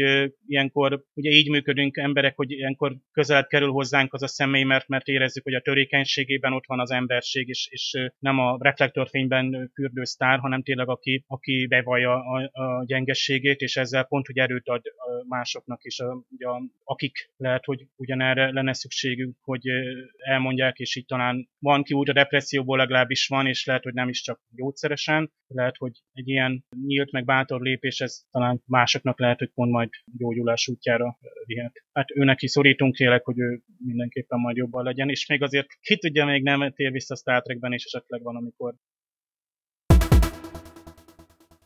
ilyenkor ugye így működünk emberek, hogy ilyenkor közel kerül hozzánk az a személy, mert, mert érezzük, hogy a törékenységében ott van az emberség, és, és nem a reflektorfényben fürdő sztár, hanem tényleg aki, aki bevallja a, a gyengességét, és ezzel pont, hogy erőt ad másoknak is, a, ugye, akik lehet, hogy ugyanerre lenne szükségük, hogy elmondják, és így talán van ki úgy a depresszióból legalábbis van, és lehet, hogy nem is csak gyógyszeresen, lehet, hogy egy ilyen nyílt meg bátor lépés, ez talán másoknak lehet, hogy pont majd gyógyulás útjára vihet. Hát őnek is szorítunk tényleg, hogy ő mindenképpen majd jobban legyen, és még azért ki tudja, még nem tér vissza Star Trekben, és esetleg van, amikor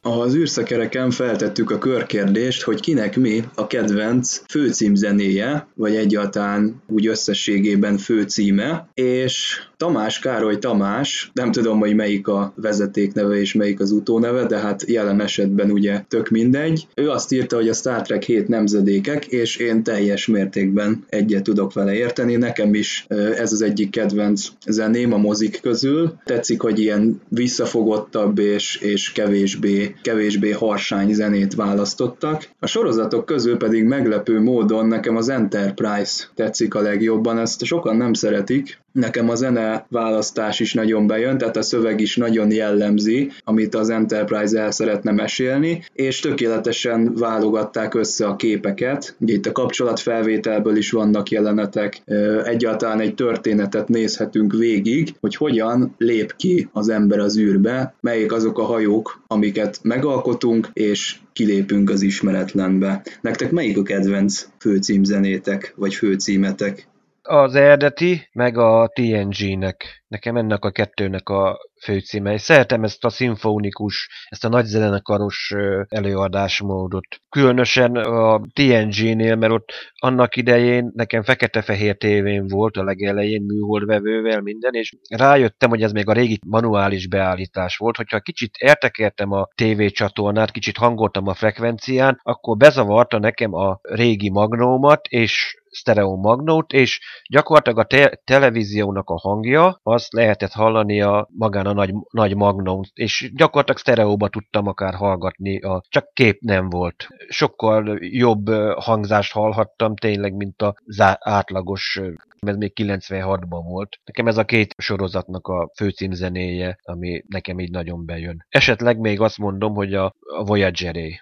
az űrszekereken feltettük a körkérdést, hogy kinek mi a kedvenc főcímzenéje, vagy egyáltalán úgy összességében főcíme, és Tamás Károly Tamás, nem tudom, hogy melyik a vezetékneve és melyik az utóneve, de hát jelen esetben ugye tök mindegy. Ő azt írta, hogy a Star Trek 7 nemzedékek, és én teljes mértékben egyet tudok vele érteni. Nekem is ez az egyik kedvenc zeném a mozik közül. Tetszik, hogy ilyen visszafogottabb és, és kevésbé, kevésbé harsány zenét választottak. A sorozatok közül pedig meglepő módon nekem az Enterprise tetszik a legjobban, ezt sokan nem szeretik, Nekem a zene választás is nagyon bejön, tehát a szöveg is nagyon jellemzi, amit az Enterprise el szeretne mesélni, és tökéletesen válogatták össze a képeket. Ugye itt a kapcsolatfelvételből is vannak jelenetek, egyáltalán egy történetet nézhetünk végig, hogy hogyan lép ki az ember az űrbe, melyik azok a hajók, amiket megalkotunk, és kilépünk az ismeretlenbe. Nektek melyik a kedvenc főcímzenétek, vagy főcímetek? Az eredeti, meg a TNG-nek. Nekem ennek a kettőnek a főcíme. szeretem ezt a szimfonikus, ezt a nagy zenekaros előadásmódot. Különösen a TNG-nél, mert ott annak idején nekem fekete-fehér tévén volt a legelején műholdvevővel minden, és rájöttem, hogy ez még a régi manuális beállítás volt, hogyha kicsit értekeltem a tévécsatornát, kicsit hangoltam a frekvencián, akkor bezavarta nekem a régi magnómat, és stereo magnót, és gyakorlatilag a te- televíziónak a hangja, azt lehetett hallani a magán a nagy, nagy magnón, és gyakorlatilag sztereóba tudtam akár hallgatni, a, csak kép nem volt. Sokkal jobb hangzást hallhattam tényleg, mint az átlagos ez még 96-ban volt. Nekem ez a két sorozatnak a főcímzenéje, ami nekem így nagyon bejön. Esetleg még azt mondom, hogy a, a Voyager-é.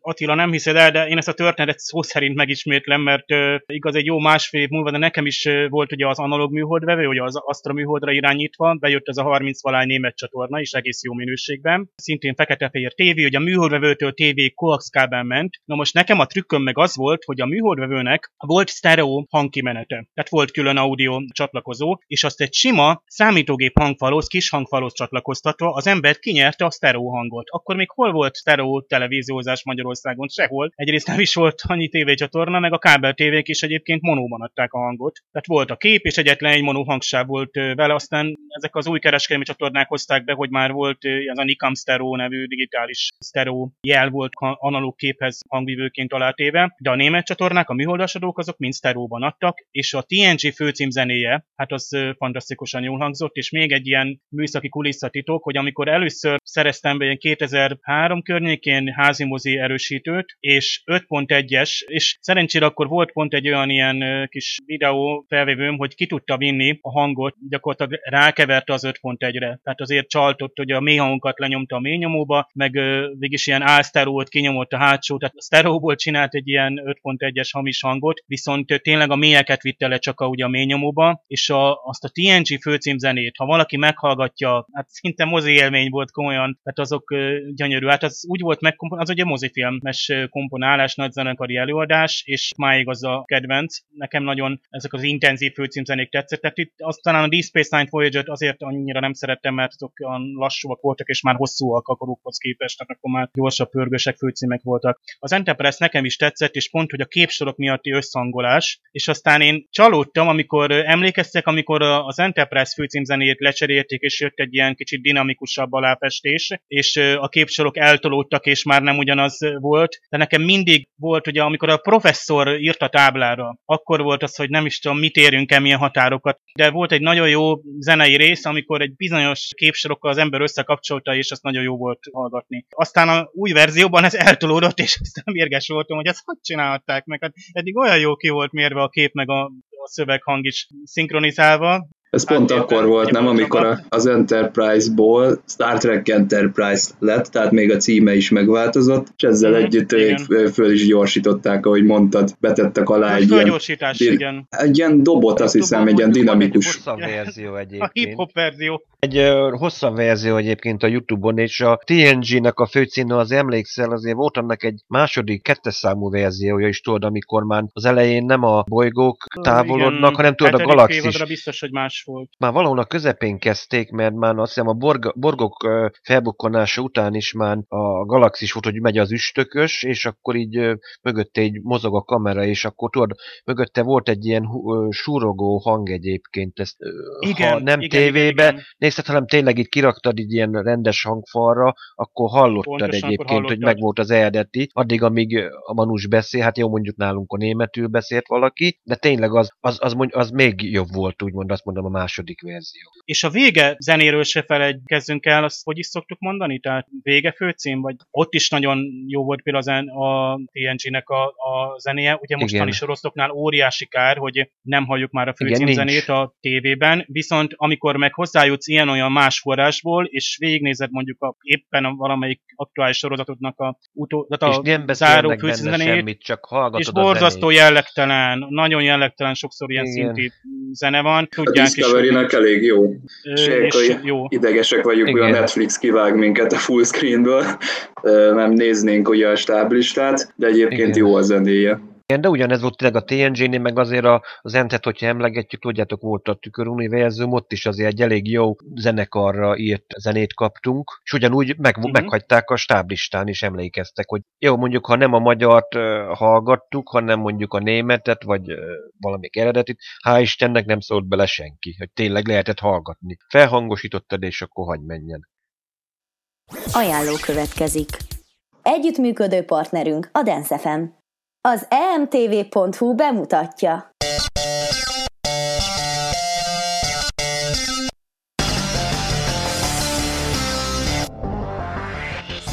Attila nem hiszed el, de én ezt a történetet szó szerint megismétlem, mert uh, igaz egy jó másfél év múlva, de nekem is uh, volt ugye az analóg műholdvevő, ugye az Astra műholdra irányítva, bejött ez a 30 valány német csatorna is egész jó minőségben. Szintén fekete-fehér tévé, ugye a műholdvevőtől tévé coax kábel ment. Na most nekem a trükköm meg az volt, hogy a műholdvevőnek volt stereo hangkimenete. Tehát volt külön audio csatlakozó, és azt egy sima számítógép hangfalóz, kis hangfalóz csatlakoztatva az ember kinyerte a stereo hangot. Akkor még hol volt stereo televíziózás Magyarországon sehol. Egyrészt nem is volt annyi tévécsatorna, meg a kábel tévék is egyébként monóban adták a hangot. Tehát volt a kép, és egyetlen egy monó hangsáv volt vele, aztán ezek az új kereskedelmi csatornák hozták be, hogy már volt az a Nikam Stereo nevű digitális stereo jel volt analóg képhez hangvívőként alátéve, de a német csatornák, a műholdasadók azok mind sztereóban adtak, és a TNG főcímzenéje, hát az fantasztikusan jól hangzott, és még egy ilyen műszaki kulisszatitok, hogy amikor először szereztem be ilyen 2003 környékén házimozi erősítőt, és 5.1-es, és szerencsére akkor volt pont egy olyan ilyen kis videó felvévőm, hogy ki tudta vinni a hangot, gyakorlatilag rákeverte az 5.1-re. Tehát azért csaltott, hogy a mély hangokat lenyomta a mély nyomóba, meg végig ilyen álszterót kinyomott a hátsó, tehát a szteróból csinált egy ilyen 5.1-es hamis hangot, viszont tényleg a mélyeket vitte le csak a, ugye a mély nyomóba, és a, azt a TNG főcímzenét, ha valaki meghallgatja, hát szinte mozi élmény volt komolyan, tehát azok gyönyörű. Hát az úgy volt megkomponálás, az ugye mozifilmes komponálás, nagy zenekari előadás, és máig az a kedvenc. Nekem nagyon ezek az intenzív főcímzenék tetszettek. Itt aztán a Deep Space Nine Voyager-t azért annyira nem szerettem, mert azok olyan lassúak voltak, és már hosszúak a korukhoz képest, tehát akkor már gyorsabb pörgősek főcímek voltak. Az Enterprise nekem is tetszett, és pont, hogy a képsorok miatti összhangolás, és aztán én csalódtam, amikor emlékeztek, amikor az Enterprise főcímzenét lecserélték, és jött egy ilyen kicsit dinamikusabb aláfestés, és a képsorok eltolódtak, és már nem ugyanaz volt. De nekem mindig volt, hogy amikor a professzor írt a táblára, akkor volt az, hogy nem is tudom, mit érünk el, milyen határokat. De volt egy nagyon jó zenei rész, amikor egy bizonyos képsorokkal az ember összekapcsolta, és azt nagyon jó volt hallgatni. Aztán a új verzióban ez eltolódott, és <laughs> aztán mérges voltam, hogy ezt hogy csinálták meg. Hát eddig olyan jó ki volt mérve a kép meg a, a szöveghang is szinkronizálva, ez pont hát, akkor volt, nem, amikor az Enterprise-ból Star Trek Enterprise lett, tehát még a címe is megváltozott, és ezzel mm, együtt igen. föl is gyorsították, ahogy mondtad, betettek alá egy ilyen, igen. egy ilyen dobot, azt hiszem, egy ilyen dinamikus. Hosszabb verzió egyébként. A hip-hop verzió. Egy hosszabb verzió egyébként a Youtube-on, és a TNG-nek a főcímű, az emlékszel, azért volt annak egy második, kettes számú verziója is, tudod, amikor már az elején nem a bolygók távolodnak, igen. hanem tudod, a galaxis. biztos, hogy más volt. Már valahol a közepén kezdték, mert már azt hiszem a borg, borgok felbukkanása után is már a galaxis volt, hogy megy az üstökös, és akkor így mögötte egy mozog a kamera, és akkor tudod, mögötte volt egy ilyen súrogó hang egyébként, ezt igen, ha nem igen, tévébe igen, igen. Nézted, hanem tényleg itt kiraktad egy ilyen rendes hangfalra, akkor hallottad Pontosan, egyébként, hallottad. hogy megvolt az eredeti, addig, amíg a Manus beszél, hát jó mondjuk nálunk a németül beszélt valaki, de tényleg az, az, az, az, az még jobb volt, úgymond azt mondom a második verzió. És a vége zenéről se felejtkezzünk el, azt hogy is szoktuk mondani? Tehát vége főcím, vagy ott is nagyon jó volt például a, TNG-nek a, a zenéje. Ugye mostani Igen. óriási kár, hogy nem halljuk már a főcím Igen, zenét a tévében, viszont amikor meg hozzájutsz ilyen-olyan más forrásból, és végignézed mondjuk a, éppen a valamelyik aktuális sorozatodnak a, utó, tehát a és nem záró főcímzenét, semmit, csak hallgatod és borzasztó jellegtelen, nagyon jellegtelen sokszor ilyen Igen. szintű zene van. Tudják a Discovery-nek elég jó. És jó. idegesek vagyunk, hogy a Netflix kivág minket a full screenből, <laughs> nem néznénk ugye a stáblistát, de egyébként Igen. jó a zenéje. Igen, de ugyanez volt tényleg a TNG-nél, meg azért a, az Entet, hogyha emlegetjük, tudjátok, volt a Univerzum, ott is azért egy elég jó zenekarra írt zenét kaptunk, és ugyanúgy meg, uh-huh. meghagyták a stáblistán is, emlékeztek, hogy jó, mondjuk, ha nem a magyart uh, hallgattuk, hanem mondjuk a németet, vagy uh, valamik eredetit, hál' Istennek nem szólt bele senki, hogy tényleg lehetett hallgatni. Felhangosítottad, és akkor hagy menjen. Ajánló következik. Együttműködő partnerünk a Dance FM. Az emtv.hu bemutatja.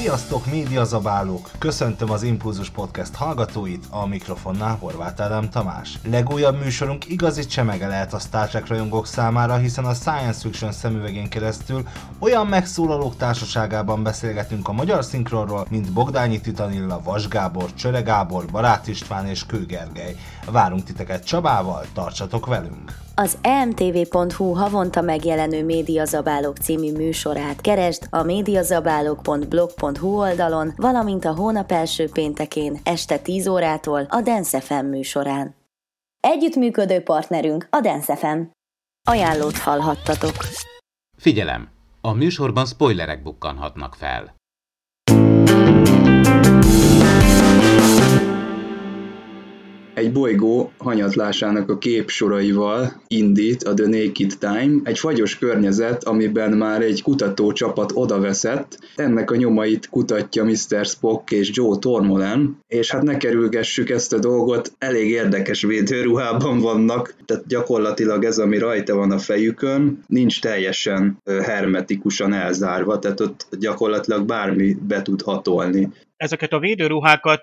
Sziasztok, médiazabálók! Köszöntöm az Impulzus Podcast hallgatóit, a mikrofonnál Horváth Ádám Tamás. Legújabb műsorunk igazi csemege lehet a Star Trek rajongók számára, hiszen a Science Fiction szemüvegén keresztül olyan megszólalók társaságában beszélgetünk a magyar szinkronról, mint Bogdányi Titanilla, Vas Gábor, Csöre Gábor, Barát István és Kő. Várunk titeket Csabával, tartsatok velünk! Az emtv.hu havonta megjelenő Médiazabálók című műsorát keresd a médiazabálók.blog.hu oldalon, valamint a hónap első péntekén este 10 órától a Dance FM műsorán. Együttműködő partnerünk a Dance FM. Ajánlót hallhattatok. Figyelem! A műsorban spoilerek bukkanhatnak fel. Egy bolygó hanyatlásának a képsoraival indít a The Naked Time, egy fagyos környezet, amiben már egy kutatócsapat odaveszett, ennek a nyomait kutatja Mr. Spock és Joe Tormolen, és hát ne kerülgessük ezt a dolgot, elég érdekes védőruhában vannak, tehát gyakorlatilag ez, ami rajta van a fejükön, nincs teljesen hermetikusan elzárva, tehát ott gyakorlatilag bármi be tud hatolni ezeket a védőruhákat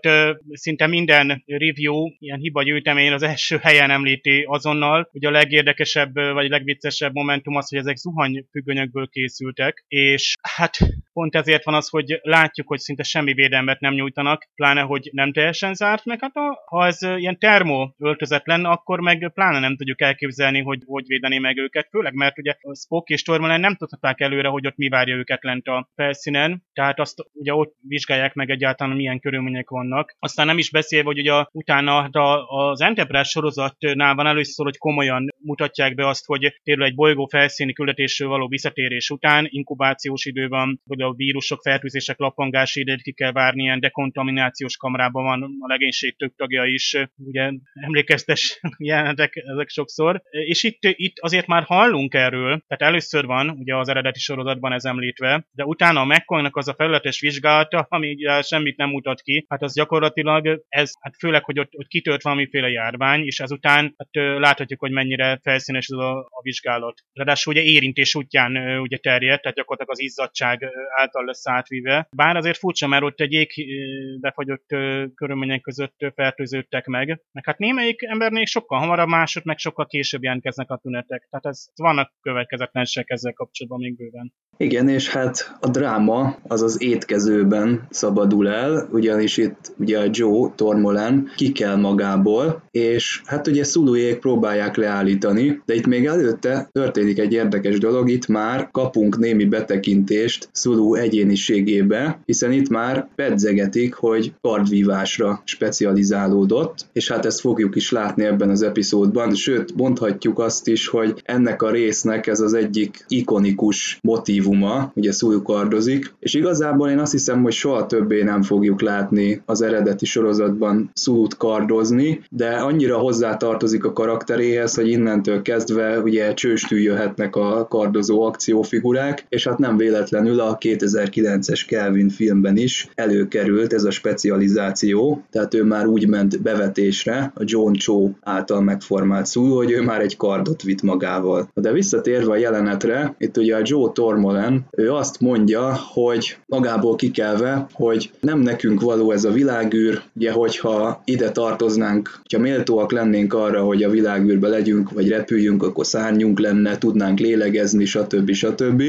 szinte minden review, ilyen hibagyűjtemény az első helyen említi azonnal. Ugye a legérdekesebb vagy legviccesebb momentum az, hogy ezek zuhanyfüggönyökből készültek, és hát pont ezért van az, hogy látjuk, hogy szinte semmi védelmet nem nyújtanak, pláne, hogy nem teljesen zárt, meg hát a, ha ez ilyen termo öltözet lenne, akkor meg pláne nem tudjuk elképzelni, hogy hogy védeni meg őket, főleg mert ugye Spock és Tormalen nem tudhatták előre, hogy ott mi várja őket lent a felszínen, tehát azt ugye ott vizsgálják meg egyáltalán milyen körülmények vannak. Aztán nem is beszélve, hogy ugye utána az Enterprise sorozatnál van először, hogy komolyan mutatják be azt, hogy például egy bolygó felszíni küldetésről való visszatérés után inkubációs idő van, hogy a vírusok, fertőzések lappangási időt ki kell várni, ilyen dekontaminációs kamrában van a legénység több tagja is, ugye emlékeztes <laughs> jelenetek ezek sokszor. És itt, itt azért már hallunk erről, tehát először van, ugye az eredeti sorozatban ez említve, de utána a mccoy az a felületes vizsgálata, ami ugye semmit nem mutat ki, hát az gyakorlatilag ez, hát főleg, hogy ott, ott kitört valamiféle járvány, és ezután hát láthatjuk, hogy mennyire felszínes ez a, a vizsgálat. Ráadásul ugye érintés útján ugye terjed, tehát gyakorlatilag az izzadság által lesz átvive. Bár azért furcsa, mert ott egy égbefagyott körülmények között fertőződtek meg. Meg hát némelyik embernél sokkal hamarabb, másod meg sokkal később jelentkeznek a tünetek. Tehát ez vannak következetlenségek ezzel kapcsolatban még bőven. Igen, és hát a dráma az az étkezőben szabadul el, ugyanis itt ugye a Joe Tormolen kikel magából, és hát ugye Szulujék próbálják leállítani, de itt még előtte történik egy érdekes dolog, itt már kapunk némi betekintést Szulu egyéniségébe, hiszen itt már pedzegetik, hogy kardvívásra specializálódott, és hát ezt fogjuk is látni ebben az epizódban, sőt mondhatjuk azt is, hogy ennek a résznek ez az egyik ikonikus motivuma, ugye Szulu kardozik, és igazából én azt hiszem, hogy soha többé nem fogjuk látni az eredeti sorozatban Szulut kardozni, de annyira hozzátartozik a karakteréhez, hogy innentől kezdve ugye csőstül jöhetnek a kardozó akciófigurák, és hát nem véletlenül a 2009-es Kelvin filmben is előkerült ez a specializáció, tehát ő már úgy ment bevetésre a John Cho által megformált szó, hogy ő már egy kardot vitt magával. De visszatérve a jelenetre, itt ugye a Joe Tormolen, ő azt mondja, hogy magából kikelve, hogy nem nekünk való ez a világűr, ugye hogyha ide tartoznánk, ha méltóak lennénk arra, hogy a világűrbe legyünk, vagy repüljünk, akkor szárnyunk lenne, tudnánk lélegezni, stb. stb.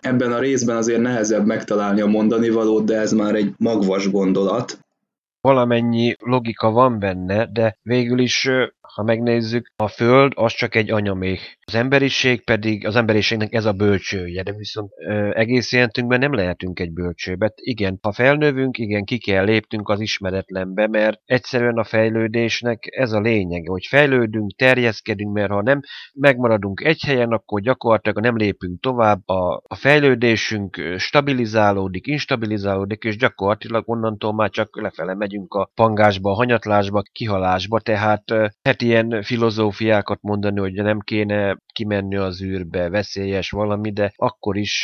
Ebben a részben azért nehezebb megtalálni a mondani valót, de ez már egy magvas gondolat. Valamennyi logika van benne, de végül is ha megnézzük, a Föld az csak egy anyaméh. Az emberiség pedig, az emberiségnek ez a bölcsője, de viszont ö, egész jelentünkben nem lehetünk egy bölcsőbe. Igen, ha felnövünk, igen, ki kell léptünk az ismeretlenbe, mert egyszerűen a fejlődésnek ez a lényege, hogy fejlődünk, terjeszkedünk, mert ha nem megmaradunk egy helyen, akkor gyakorlatilag nem lépünk tovább, a, a fejlődésünk stabilizálódik, instabilizálódik, és gyakorlatilag onnantól már csak lefele megyünk a pangásba, a hanyatlásba, kihalásba, tehát heti ilyen filozófiákat mondani, hogy nem kéne kimenni az űrbe, veszélyes valami, de akkor is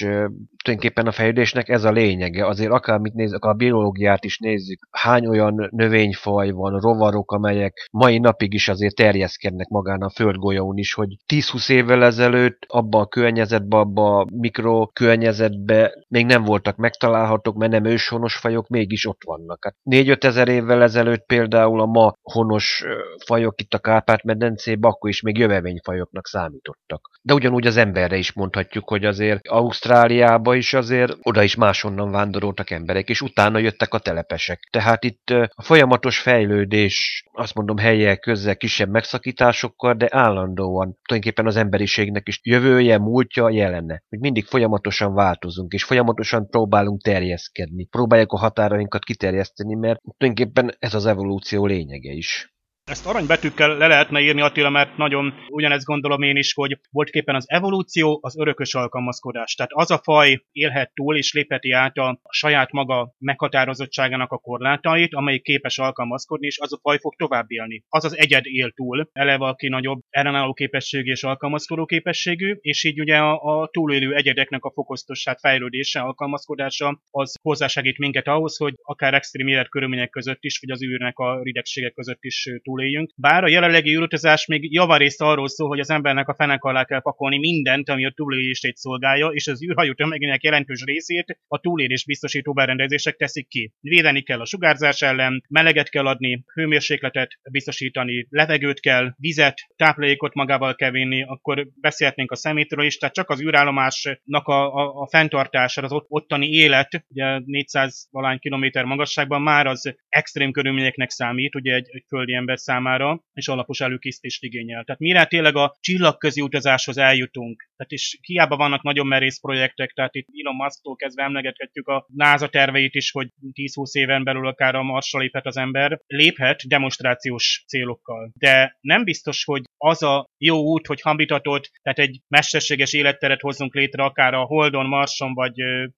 tulajdonképpen a fejlődésnek ez a lényege. Azért akármit nézzük, a biológiát is nézzük, hány olyan növényfaj van, rovarok, amelyek mai napig is azért terjeszkednek magán a földgolyón is, hogy 10-20 évvel ezelőtt abba a környezetbe, abba a mikrokörnyezetbe még nem voltak megtalálhatók, mert nem őshonos fajok, mégis ott vannak. Hát 4-5 ezer évvel ezelőtt például a ma honos fajok itt a Kárpát-medencében, akkor is még jövevényfajoknak számítottak. De ugyanúgy az emberre is mondhatjuk, hogy azért Ausztráliába is azért oda is máshonnan vándoroltak emberek, és utána jöttek a telepesek. Tehát itt a folyamatos fejlődés, azt mondom helyek közzel kisebb megszakításokkal, de állandóan tulajdonképpen az emberiségnek is jövője, múltja, jelenne. Hogy mindig folyamatosan változunk, és folyamatosan próbálunk terjeszkedni. Próbáljuk a határainkat kiterjeszteni, mert tulajdonképpen ez az evolúció lényege is. Ezt aranybetűkkel le lehetne írni Attila, mert nagyon ugyanezt gondolom én is, hogy volt képen az evolúció, az örökös alkalmazkodás. Tehát az a faj élhet túl és lépheti át a saját maga meghatározottságának a korlátait, amelyik képes alkalmazkodni, és az a faj fog tovább élni. Az az egyed él túl, eleve aki nagyobb ellenálló képességű és alkalmazkodó képességű, és így ugye a, a túlélő egyedeknek a fokoztossát, fejlődése, alkalmazkodása az hozzásegít minket ahhoz, hogy akár extrém életkörülmények között is, vagy az űrnek a ridegségek között is túléljünk. Bár a jelenlegi űrutazás még javarészt arról szól, hogy az embernek a fenek alá kell pakolni mindent, ami a túlélését szolgálja, és az űrhajó tömegének jelentős részét a túlélés biztosító berendezések teszik ki. Védeni kell a sugárzás ellen, meleget kell adni, hőmérsékletet biztosítani, levegőt kell, vizet, táplálékot magával kell vinni, akkor beszélhetnénk a szemétről is, tehát csak az űrállomásnak a, a, a fenntartása, az ott, ottani élet, ugye 400 valány kilométer magasságban már az extrém körülményeknek számít, ugye egy, egy földi ember számára, és alapos előkészítést igényel. Tehát mire tényleg a csillagközi utazáshoz eljutunk, tehát is hiába vannak nagyon merész projektek, tehát itt Elon Musk-tól kezdve emlegethetjük a NASA terveit is, hogy 10-20 éven belül akár a Marsra léphet az ember, léphet demonstrációs célokkal. De nem biztos, hogy az a jó út, hogy habitatot, tehát egy mesterséges életteret hozzunk létre akár a Holdon, Marson, vagy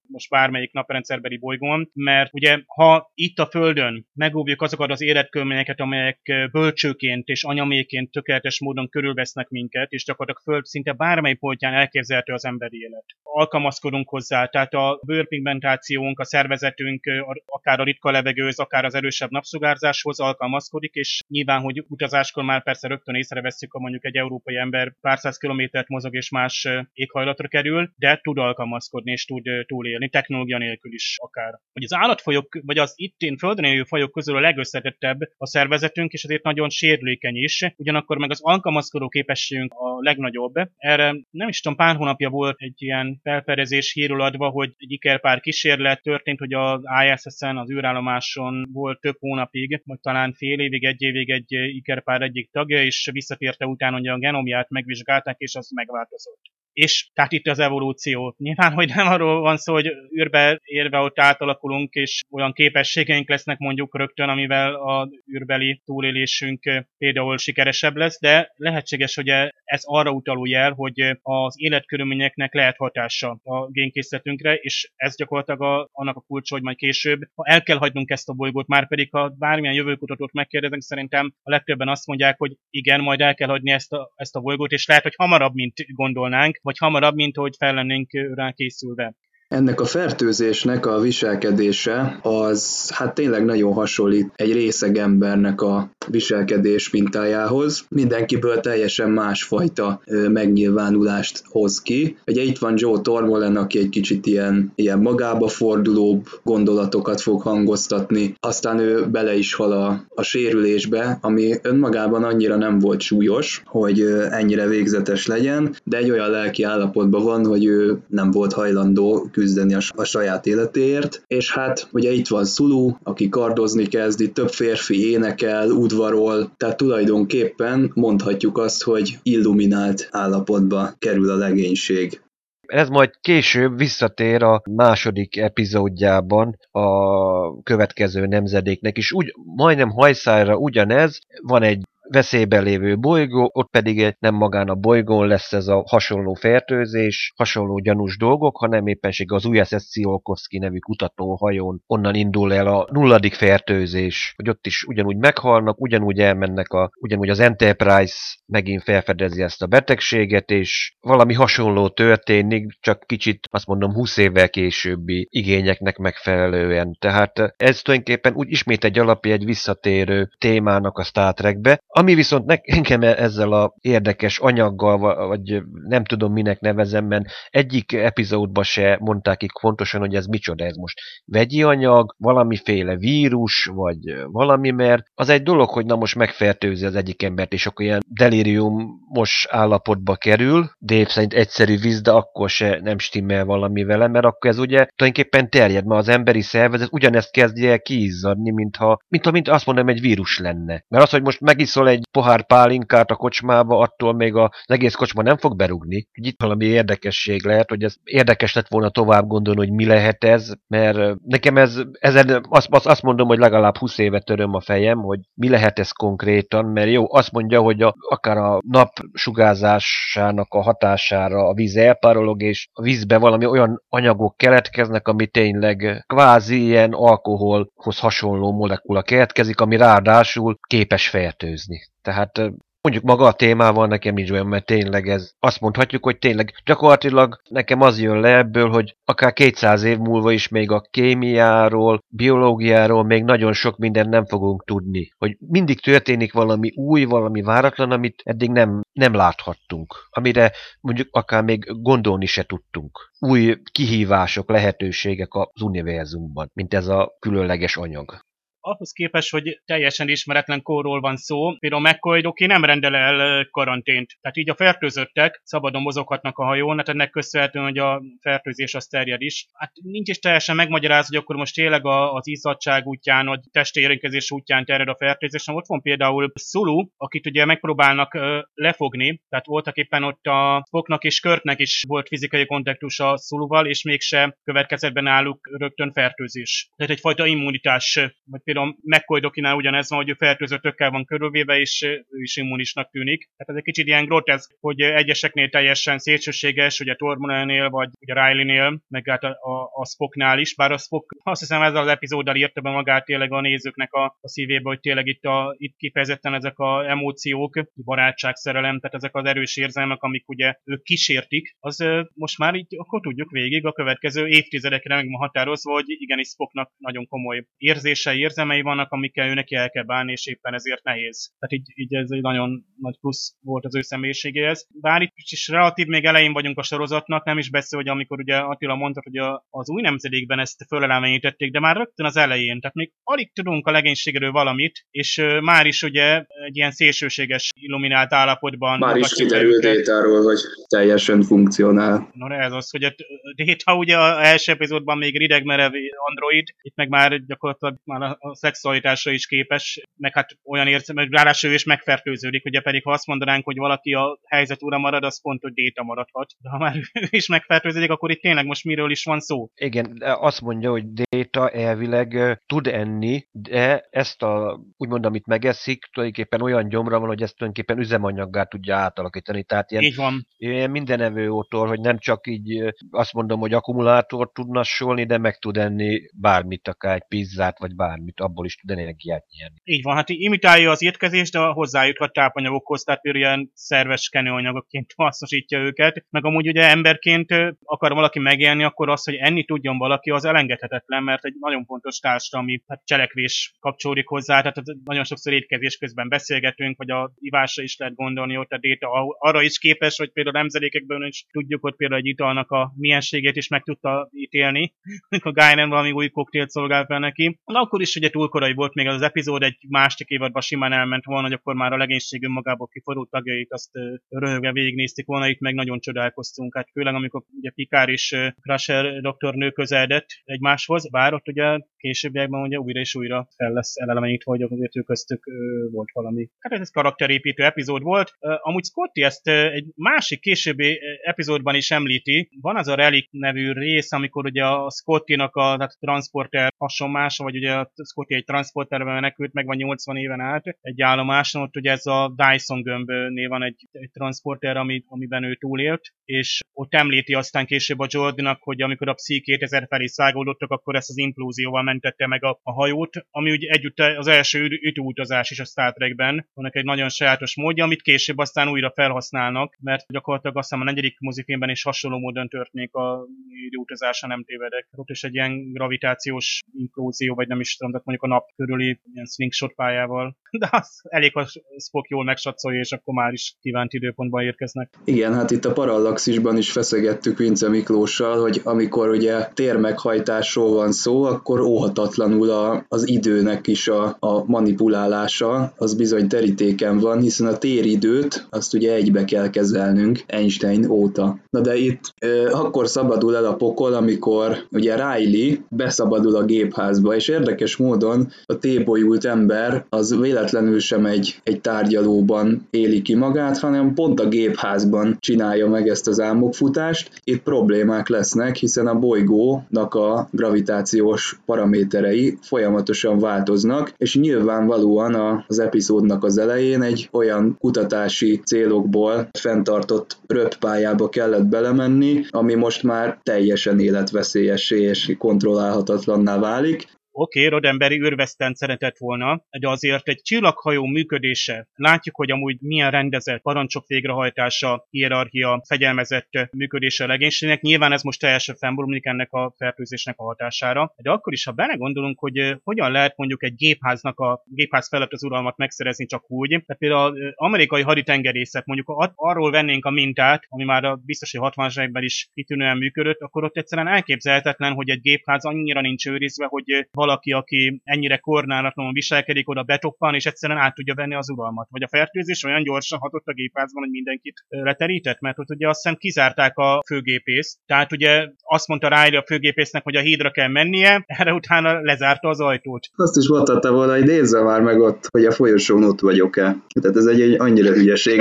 most bármelyik naprendszerbeli bolygón, mert ugye ha itt a Földön megóvjuk azokat az életkörülményeket, amelyek bölcsőként és anyaméként tökéletes módon körülvesznek minket, és gyakorlatilag Föld szinte bármely pontján elképzelhető az emberi élet. Alkalmazkodunk hozzá, tehát a bőrpigmentációnk, a szervezetünk, akár a ritka levegőhöz, akár az erősebb napsugárzáshoz alkalmazkodik, és nyilván, hogy utazáskor már persze rögtön észreveszünk, ha mondjuk egy európai ember pár száz kilométert mozog és más éghajlatra kerül, de tud alkalmazkodni és tud túlélni, technológia nélkül is akár. Hogy az állatfajok, vagy az itt én földön élő fajok közül a legösszetettebb a szervezetünk, és azért nagyon sérülékeny is, ugyanakkor meg az alkalmazkodó képességünk a legnagyobb. Erre nem is tudom, pár hónapja volt egy ilyen felfedezés hírul adva, hogy egy ikerpár kísérlet történt, hogy az ISS-en, az űrállomáson volt több hónapig, vagy talán fél évig, egy évig egy ikerpár egyik tagja, és visszatérte utána, hogy a genomját megvizsgálták, és az megváltozott és tehát itt az evolúció. Nyilván, hogy nem arról van szó, hogy űrbe érve ott átalakulunk, és olyan képességeink lesznek mondjuk rögtön, amivel a űrbeli túlélésünk például sikeresebb lesz, de lehetséges, hogy ez arra utaló jel, hogy az életkörülményeknek lehet hatása a génkészletünkre, és ez gyakorlatilag a, annak a kulcsa, hogy majd később, ha el kell hagynunk ezt a bolygót, már pedig ha bármilyen jövőkutatót megkérdezünk, szerintem a legtöbben azt mondják, hogy igen, majd el kell hagyni ezt a, ezt a bolygót, és lehet, hogy hamarabb, mint gondolnánk, vagy hamarabb, mint hogy fel lennénk rá készülve. Ennek a fertőzésnek a viselkedése az hát tényleg nagyon hasonlít egy részeg embernek a viselkedés mintájához. Mindenkiből teljesen másfajta megnyilvánulást hoz ki. Ugye itt van Joe Tormolen, aki egy kicsit ilyen, ilyen magába fordulóbb gondolatokat fog hangoztatni, aztán ő bele is hal a, a sérülésbe, ami önmagában annyira nem volt súlyos, hogy ennyire végzetes legyen, de egy olyan lelki állapotban van, hogy ő nem volt hajlandó küzdeni a, saját életéért, és hát ugye itt van Sulu, aki kardozni kezdi, több férfi énekel, udvarol, tehát tulajdonképpen mondhatjuk azt, hogy illuminált állapotba kerül a legénység. Ez majd később visszatér a második epizódjában a következő nemzedéknek is. Úgy, majdnem hajszára ugyanez, van egy veszélyben lévő bolygó, ott pedig nem magán a bolygón lesz ez a hasonló fertőzés, hasonló gyanús dolgok, hanem éppenség az USS Tsiolkovsky nevű kutatóhajón onnan indul el a nulladik fertőzés, hogy ott is ugyanúgy meghalnak, ugyanúgy elmennek a, ugyanúgy az Enterprise megint felfedezi ezt a betegséget, és valami hasonló történik, csak kicsit azt mondom 20 évvel későbbi igényeknek megfelelően. Tehát ez tulajdonképpen úgy ismét egy alapja egy visszatérő témának a Star Trekbe, ami viszont nekem ezzel a érdekes anyaggal, vagy nem tudom minek nevezem, mert egyik epizódban se mondták ki fontosan, hogy ez micsoda ez most. Vegyi anyag, valamiféle vírus, vagy valami, mert az egy dolog, hogy na most megfertőzi az egyik embert, és akkor ilyen deliriumos állapotba kerül, Dave szerint egyszerű víz, de akkor se nem stimmel valami vele, mert akkor ez ugye tulajdonképpen terjed, mert az emberi szervezet ugyanezt kezdje el kiizzadni, mintha, mintha mint azt mondom, egy vírus lenne. Mert az, hogy most megiszol egy pohár pálinkát a kocsmába, attól még az egész kocsma nem fog berugni. Itt valami érdekesség lehet, hogy ez érdekes lett volna tovább gondolni, hogy mi lehet ez, mert nekem ez, ezen azt, azt mondom, hogy legalább 20 éve töröm a fejem, hogy mi lehet ez konkrétan, mert jó, azt mondja, hogy a, akár a nap sugárzásának a hatására a víz elpárolog, és a vízbe valami olyan anyagok keletkeznek, ami tényleg kvázi ilyen alkoholhoz hasonló molekula keletkezik, ami ráadásul képes fertőzni. Tehát Mondjuk maga a témával nekem így olyan, mert tényleg ez, azt mondhatjuk, hogy tényleg gyakorlatilag nekem az jön le ebből, hogy akár 200 év múlva is még a kémiáról, biológiáról még nagyon sok mindent nem fogunk tudni. Hogy mindig történik valami új, valami váratlan, amit eddig nem, nem láthattunk. Amire mondjuk akár még gondolni se tudtunk. Új kihívások, lehetőségek az univerzumban, mint ez a különleges anyag ahhoz képest, hogy teljesen ismeretlen korról van szó, például McCoy Doki nem rendel el karantént. Tehát így a fertőzöttek szabadon mozoghatnak a hajón, hát ennek köszönhetően, hogy a fertőzés az terjed is. Hát nincs is teljesen megmagyaráz, hogy akkor most tényleg az izzadság útján, vagy testérintkezés útján terjed a fertőzés. Ott van például Sulu, akit ugye megpróbálnak lefogni, tehát voltak éppen ott a Foknak és Körtnek is volt fizikai kontaktus a Suluval, és mégse következett be náluk rögtön fertőzés. Tehát egyfajta immunitás, vagy például például McCoy Dokinál ugyanez van, hogy ő fertőzöttökkel van körülvéve, és ő is immunisnak tűnik. Tehát ez egy kicsit ilyen groteszk, hogy egyeseknél teljesen szélsőséges, ugye Tormonelnél, vagy ugye Riley-nél, meg hát a, a, a Spocknál is, bár a Spock azt hiszem ezzel az epizóddal írta be magát tényleg a nézőknek a, a szívébe, hogy tényleg itt, a, itt kifejezetten ezek a emóciók, barátság, szerelem, tehát ezek az erős érzelmek, amik ugye ők kísértik, az most már így akkor tudjuk végig a következő évtizedekre meg határozva, hogy igenis Spocknak nagyon komoly érzései, érzelmei, érzelmei vannak, amikkel ő neki el kell bánni, és éppen ezért nehéz. Tehát így, így ez egy nagyon nagy plusz volt az ő személyiségéhez. Bár itt is relatív még elején vagyunk a sorozatnak, nem is beszél, hogy amikor ugye Attila mondta, hogy a, az új nemzedékben ezt fölelevenítették, de már rögtön az elején, tehát még alig tudunk a legénységről valamit, és uh, már is ugye egy ilyen szélsőséges illuminált állapotban. Már is kiderült Détáról, hogy teljesen funkcionál. Na ez az, hogy a Déta ugye az első epizódban még ridegmerev android, itt meg már gyakorlatilag már a szexualitásra is képes, meg hát olyan érzem, hogy ráadásul ő is megfertőződik, ugye pedig ha azt mondanánk, hogy valaki a helyzet ura marad, az pont, hogy déta maradhat. De ha már ő is megfertőződik, akkor itt tényleg most miről is van szó? Igen, azt mondja, hogy déta elvileg tud enni, de ezt a, úgymond, amit megeszik, tulajdonképpen olyan gyomra van, hogy ezt tulajdonképpen üzemanyaggá tudja átalakítani. Tehát ilyen, így van. ilyen mindenevő ótor, hogy nem csak így azt mondom, hogy akkumulátort tud nassolni, de meg tud enni bármit, akár egy pizzát, vagy bármit abból is tud energiát nyerni. Így van, hát imitálja az étkezést, de hozzájuthat tápanyagokhoz, tehát ilyen szerves kenőanyagokként <laughs> hasznosítja őket. Meg amúgy ugye emberként akar valaki megélni, akkor az, hogy enni tudjon valaki, az elengedhetetlen, mert egy nagyon fontos társadalmi hát cselekvés kapcsolódik hozzá, tehát nagyon sokszor étkezés közben beszélgetünk, vagy a ivásra is lehet gondolni, ott a déta arra is képes, hogy például nemzedékekből is tudjuk, hogy például egy italnak a mienségét is meg tudta ítélni, <laughs> a Guy valami új koktélt szolgál fel neki. Na akkor is ugye túl korai volt még az epizód, egy másik évadban simán elment volna, hogy akkor már a legénység önmagából kiforult tagjait azt röhögve végignézték volna, itt meg nagyon csodálkoztunk. Hát főleg amikor ugye Pikár és Crusher doktornő közeledett egymáshoz, bár ott ugye későbbiekben ugye újra és újra fel lesz elemenítve, hogy azért ő köztük volt valami. Hát ez karakterépítő epizód volt. Amúgy Scotty ezt egy másik későbbi epizódban is említi. Van az a Relic nevű rész, amikor ugye a Scotty-nak a tehát transporter hasonmása, vagy ugye a Scotty egy transporterben menekült, meg van 80 éven át egy állomáson, ott ugye ez a Dyson gömbnél van egy, egy transporter, ami, amiben ő túlélt, és ott említi aztán később a Jordanak, hogy amikor a Psi 2000 felé szágódottak, akkor ezt az implózióval mentette meg a, a hajót, ami ugye együtt az első ütőutazás is a Star Trekben, vannak egy nagyon sajátos módja, amit később aztán újra felhasználnak, mert gyakorlatilag azt hiszem a negyedik mozifilmben is hasonló módon történik a időutazása, nem tévedek. Ott is egy ilyen gravitációs implózió, vagy nem is tudom, tehát mondjuk a nap körüli ilyen slingshot pályával. De az elég, ha Spock jól megsatszolja, és akkor már is kívánt időpontban érkeznek. Igen, hát itt a Parallaxisban is feszegettük Vince Miklóssal, hogy amikor ugye térmeghajtásról van szó, akkor óhatatlanul a, az időnek is a, a manipulálása, az bizony terítéken van, hiszen a téridőt azt ugye egybe kell kezelnünk Einstein óta. Na de itt e, akkor szabadul el a pokol, amikor ugye Riley beszabadul a gépházba, és érdekes módon epizódon a tébolyult ember az véletlenül sem egy, egy tárgyalóban éli ki magát, hanem pont a gépházban csinálja meg ezt az álmokfutást. Itt problémák lesznek, hiszen a bolygónak a gravitációs paraméterei folyamatosan változnak, és nyilvánvalóan az epizódnak az elején egy olyan kutatási célokból fenntartott röppályába kellett belemenni, ami most már teljesen életveszélyessé és kontrollálhatatlanná válik, Oké, okay, Rodemberi űrveszten szeretett volna, de azért egy csillaghajó működése, látjuk, hogy amúgy milyen rendezett parancsok végrehajtása, hierarchia, fegyelmezett működése a legénységnek. Nyilván ez most teljesen fennbomlik ennek a fertőzésnek a hatására, de akkor is, ha belegondolunk, hogy hogyan lehet mondjuk egy gépháznak a gépház felett az uralmat megszerezni csak úgy. Tehát például az amerikai haditengerészet, mondjuk arról vennénk a mintát, ami már a biztos, hogy 60 években is kitűnően működött, akkor ott egyszerűen elképzelhetetlen, hogy egy gépház annyira nincs őrizve, hogy valaki, aki ennyire kornálatlanul viselkedik, oda betoppan, és egyszerűen át tudja venni az uralmat. Vagy a fertőzés olyan gyorsan hatott a gépházban, hogy mindenkit leterített, mert ott ugye azt hiszem kizárták a főgépészt. Tehát ugye azt mondta Riley a főgépésznek, hogy a hídra kell mennie, <laughs> erre utána lezárta az ajtót. Azt is mondhatta volna, hogy nézze már meg ott, hogy a folyosón ott vagyok-e. Tehát ez egy, egy annyira hülyeség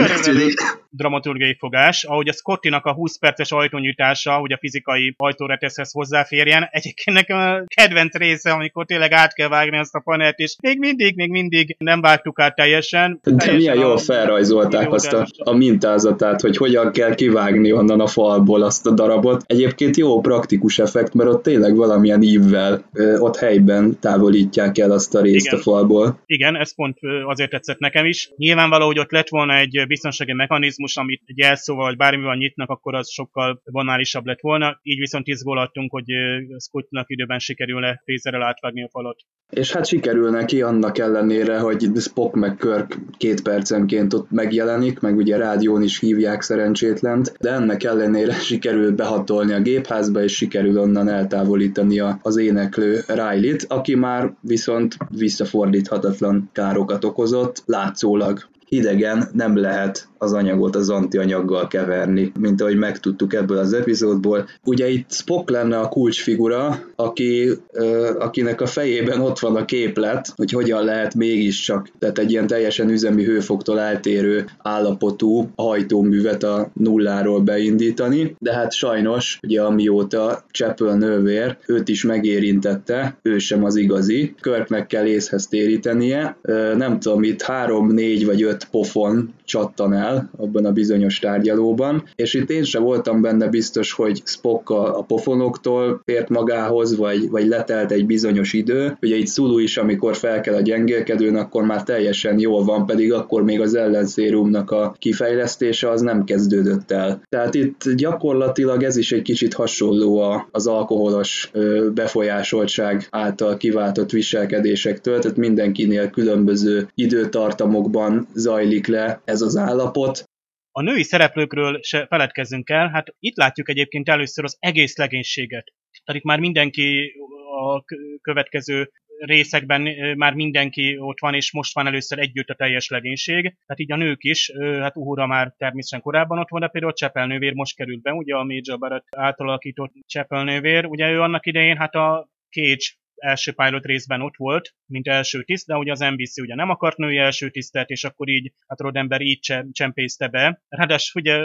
dramaturgiai fogás, ahogy a Scottinak a 20 perces ajtónyítása, hogy a fizikai ajtóreteszhez hozzáférjen. Egyébként nekem a kedvenc része, amikor tényleg át kell vágni azt a panelt, és még mindig, még mindig nem vágtuk át teljesen. De teljesen milyen jól felrajzolták azt a, a mintázatát, hogy hogyan kell kivágni onnan a falból azt a darabot. Egyébként jó praktikus effekt, mert ott tényleg valamilyen ívvel ott helyben távolítják el azt a részt Igen. a falból. Igen, ez pont azért tetszett nekem is. Nyilvánvaló, hogy ott lett volna egy biztonsági mechanizmus, amit egy jelszóval vagy bármivel nyitnak, akkor az sokkal banálisabb lett volna. Így viszont izgulattunk, hogy Scottnak időben sikerülne fézerrel átvágni a falat. És hát sikerül neki annak ellenére, hogy Spock meg Kirk két percenként ott megjelenik, meg ugye rádión is hívják szerencsétlent, de ennek ellenére <laughs> sikerül behatolni a gépházba, és sikerül onnan eltávolítani az éneklő Riley-t, aki már viszont visszafordíthatatlan károkat okozott, látszólag hidegen nem lehet az anyagot az antianyaggal keverni, mint ahogy megtudtuk ebből az epizódból. Ugye itt Spock lenne a kulcsfigura, aki, ö, akinek a fejében ott van a képlet, hogy hogyan lehet mégiscsak, tehát egy ilyen teljesen üzemi hőfoktól eltérő állapotú hajtóművet a nulláról beindítani, de hát sajnos, ugye amióta Chapel nővér, őt is megérintette, ő sem az igazi, Körknek kell észhez térítenie, ö, nem tudom, itt három, négy vagy öt pofon csattan el, abban a bizonyos tárgyalóban, és itt én sem voltam benne biztos, hogy Spock a, a pofonoktól tért magához, vagy, vagy letelt egy bizonyos idő. Ugye itt Sulu is, amikor fel kell a gyengélkedőn, akkor már teljesen jól van, pedig akkor még az ellenszérumnak a kifejlesztése az nem kezdődött el. Tehát itt gyakorlatilag ez is egy kicsit hasonló az alkoholos befolyásoltság által kiváltott viselkedésektől, tehát mindenkinél különböző időtartamokban zajlik le ez az állapot. A női szereplőkről se feledkezzünk el, hát itt látjuk egyébként először az egész legénységet. Tehát itt már mindenki a következő részekben már mindenki ott van, és most van először együtt a teljes legénység. Tehát így a nők is, hát Uhura már természetesen korábban ott van, de például Csepel nővér most került be, ugye a Major Barrett általakított Csepel nővér. Ugye ő annak idején hát a Cage első pilot részben ott volt, mint első tiszt, de ugye az NBC ugye nem akart női első tisztet, és akkor így, hát Rodember így csempészte be. Ráadásul ugye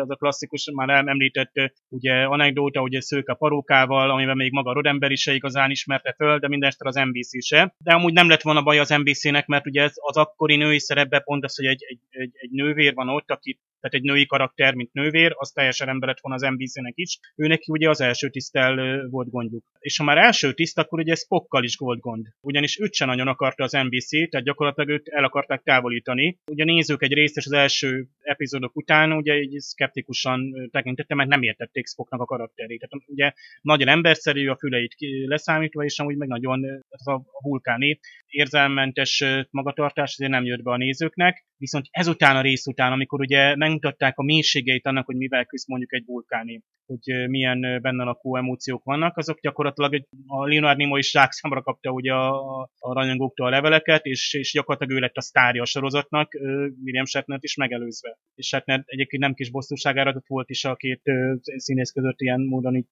az a klasszikus, már említett ugye anekdóta, ugye szőke parókával, amiben még maga Rodember is igazán ismerte föl, de minden az NBC se. De amúgy nem lett volna baj az NBC-nek, mert ugye ez az akkori női szerepbe pont az, hogy egy, egy, egy, egy nővér van ott, aki tehát egy női karakter, mint nővér, az teljesen ember lett volna az NBC-nek is. Ő neki ugye az első tisztel volt gondjuk. És ha már első tiszt, akkor ugye Spockkal is volt gond. Ugyanis őt sem nagyon akarta az NBC, tehát gyakorlatilag őt el akarták távolítani. Ugye nézők egy részt és az első epizódok után ugye egy szkeptikusan tekintette, mert nem értették Spocknak a karakterét. Tehát ugye nagyon emberszerű, a füleit leszámítva, és amúgy meg nagyon a vulkáni érzelmentes magatartás azért nem jött be a nézőknek. Viszont ezután a rész után, amikor ugye megmutatták a mélységeit annak, hogy mivel küzd mondjuk egy vulkáni, hogy milyen benne lakó emóciók vannak, azok gyakorlatilag a Leonard Nimoy is zsákszámra kapta ugye a, a rajongóktól a leveleket, és, és gyakorlatilag ő lett a sztárja a sorozatnak, William Shatner is megelőzve. És Shatner egyébként nem kis bosszúságára, ott volt is a két színész között ilyen módon itt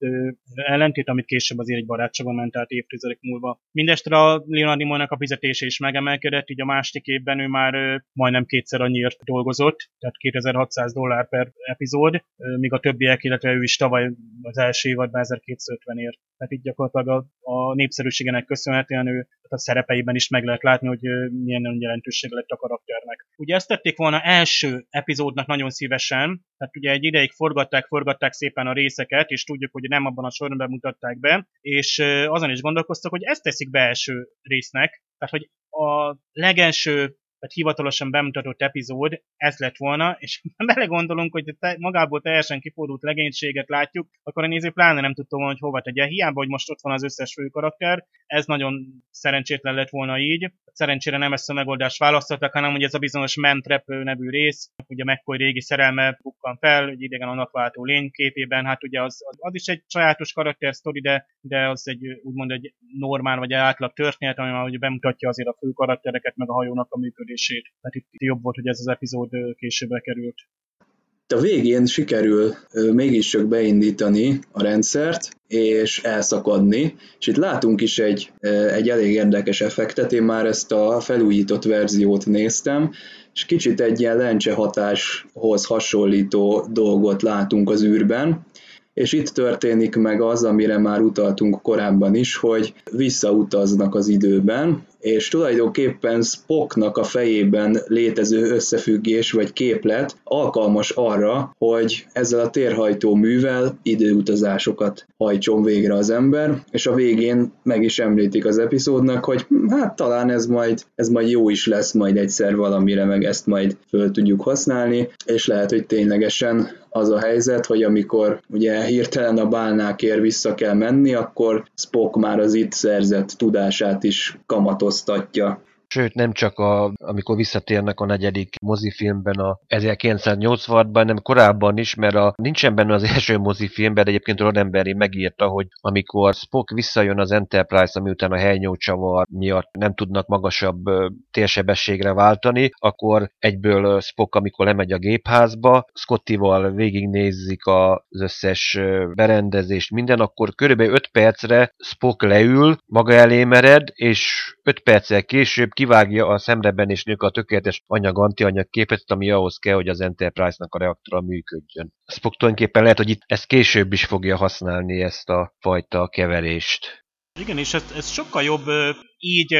ellentét, amit később azért egy barátságba ment át évtizedek múlva. Mindestre a Leonard Nimoynak a fizetése is megemelkedett, így a másik évben ő már majdnem kétszer annyiért dolgozott, tehát 2600 dollár per epizód, míg a többiek, illetve ő is tavaly az első évadban 1250 ért. Tehát így gyakorlatilag a, a népszerűségének köszönhetően ő a szerepeiben is meg lehet látni, hogy milyen jelentőség lett a karakternek. Ugye ezt tették volna első epizódnak nagyon szívesen, tehát ugye egy ideig forgatták, forgatták szépen a részeket, és tudjuk, hogy nem abban a sorban mutatták be, és azon is gondolkoztak, hogy ezt teszik be első résznek, tehát hogy a legelső tehát hivatalosan bemutatott epizód ez lett volna, és <laughs> belegondolunk, hogy te, magából teljesen kifordult legénységet látjuk, akkor a néző pláne nem tudta volna, hogy hova tegye. Hiába, hogy most ott van az összes fő karakter, ez nagyon szerencsétlen lett volna így. Szerencsére nem ezt a megoldást választottak, hanem hogy ez a bizonyos Mentrep nevű rész, ugye McCoy régi szerelme bukkan fel, egy idegen a napváltó lény képében, hát ugye az, az, is egy sajátos karakter sztori, de, de az egy úgymond egy normál vagy átlag történet, ami már bemutatja azért a fő karaktereket, meg a hajónak a működését működését. Tehát itt jobb volt, hogy ez az epizód későbbre került. A végén sikerül mégiscsak beindítani a rendszert, és elszakadni, és itt látunk is egy, egy elég érdekes effektet, én már ezt a felújított verziót néztem, és kicsit egy ilyen lencse hatáshoz hasonlító dolgot látunk az űrben, és itt történik meg az, amire már utaltunk korábban is, hogy visszautaznak az időben, és tulajdonképpen Spocknak a fejében létező összefüggés vagy képlet alkalmas arra, hogy ezzel a térhajtó művel időutazásokat hajtson végre az ember, és a végén meg is említik az epizódnak, hogy hát talán ez majd, ez majd jó is lesz majd egyszer valamire, meg ezt majd föl tudjuk használni, és lehet, hogy ténylegesen az a helyzet, hogy amikor ugye hirtelen a bálnákért vissza kell menni, akkor Spock már az itt szerzett tudását is kamatoztatja. Sőt, nem csak a, amikor visszatérnek a negyedik mozifilmben a 1980-ban, hanem korábban is, mert a, nincsen benne az <laughs> első mozifilmben, de egyébként Roddenberry megírta, hogy amikor Spock visszajön az Enterprise, ami után a helynyócsavar miatt nem tudnak magasabb térsebességre váltani, akkor egyből Spock, amikor lemegy a gépházba, Scottival végignézik az összes berendezést, minden, akkor körülbelül 5 percre Spock leül, maga elé mered, és 5 perccel később kivágja a szemrebenésnők a tökéletes anyag-antianyag képet, ami ahhoz kell, hogy az Enterprise-nak a reaktora működjön. Spock tulajdonképpen lehet, hogy itt ezt később is fogja használni ezt a fajta keverést. Igen, és ez, ez sokkal jobb így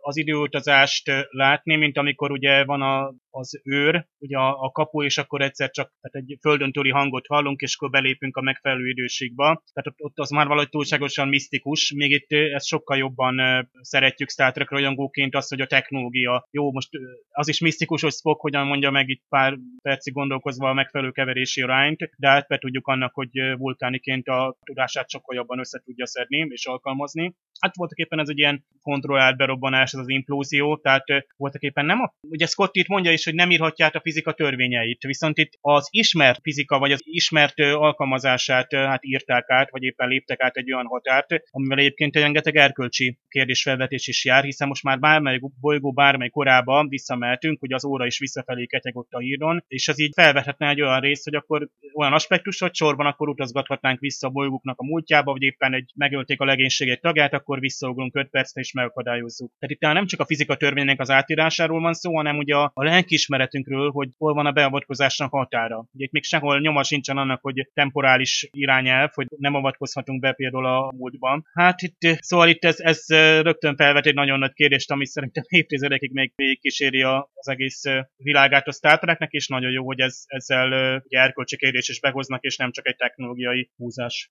az időutazást látni, mint amikor ugye van a, az őr, ugye a, a kapu, és akkor egyszer csak tehát egy földön túli hangot hallunk, és akkor belépünk a megfelelő időségbe. Tehát ott, ott az már valahogy túlságosan misztikus, még itt ezt sokkal jobban szeretjük Star Trek rajongóként azt, hogy a technológia jó, most az is misztikus, hogy Spock hogyan mondja meg itt pár percig gondolkozva a megfelelő keverési arányt, de át be tudjuk annak, hogy vulkániként a tudását sokkal jobban össze tudja szedni és alkalmazni. Hát voltak éppen ez egy ilyen kontrollált berobbanás, ez az implózió, tehát voltak éppen nem a... Ugye Scott itt mondja is, hogy nem írhatja át a fizika törvényeit, viszont itt az ismert fizika, vagy az ismert alkalmazását hát írták át, vagy éppen léptek át egy olyan határt, amivel egyébként rengeteg erkölcsi kérdésfelvetés is jár, hiszen most már bármely bolygó, bármely korába visszameltünk, hogy az óra is visszafelé ketyegott a híron, és az így felvethetne egy olyan részt, hogy akkor olyan aspektus, hogy sorban akkor utazgathatnánk vissza a bolygóknak a múltjába, vagy éppen egy megölték a legénység egy tagját, akkor visszaugrunk 5 percre és megakadályozzuk. Tehát itt nem csak a fizika törvénynek az átírásáról van szó, hanem ugye a, a lelkiismeretünkről, hogy hol van a beavatkozásnak határa. Ugye itt még sehol nyoma sincsen annak, hogy temporális irányelv, hogy nem avatkozhatunk be például a múltban. Hát itt, szóval itt ez, ez rögtön felvet egy nagyon nagy kérdést, ami szerintem <laughs> évtizedekig még kíséri az egész világát a Star Treknek, és nagyon jó, hogy ez, ezzel ugye erkölcsi kérdés is behoznak, és nem csak egy technológiai húzás.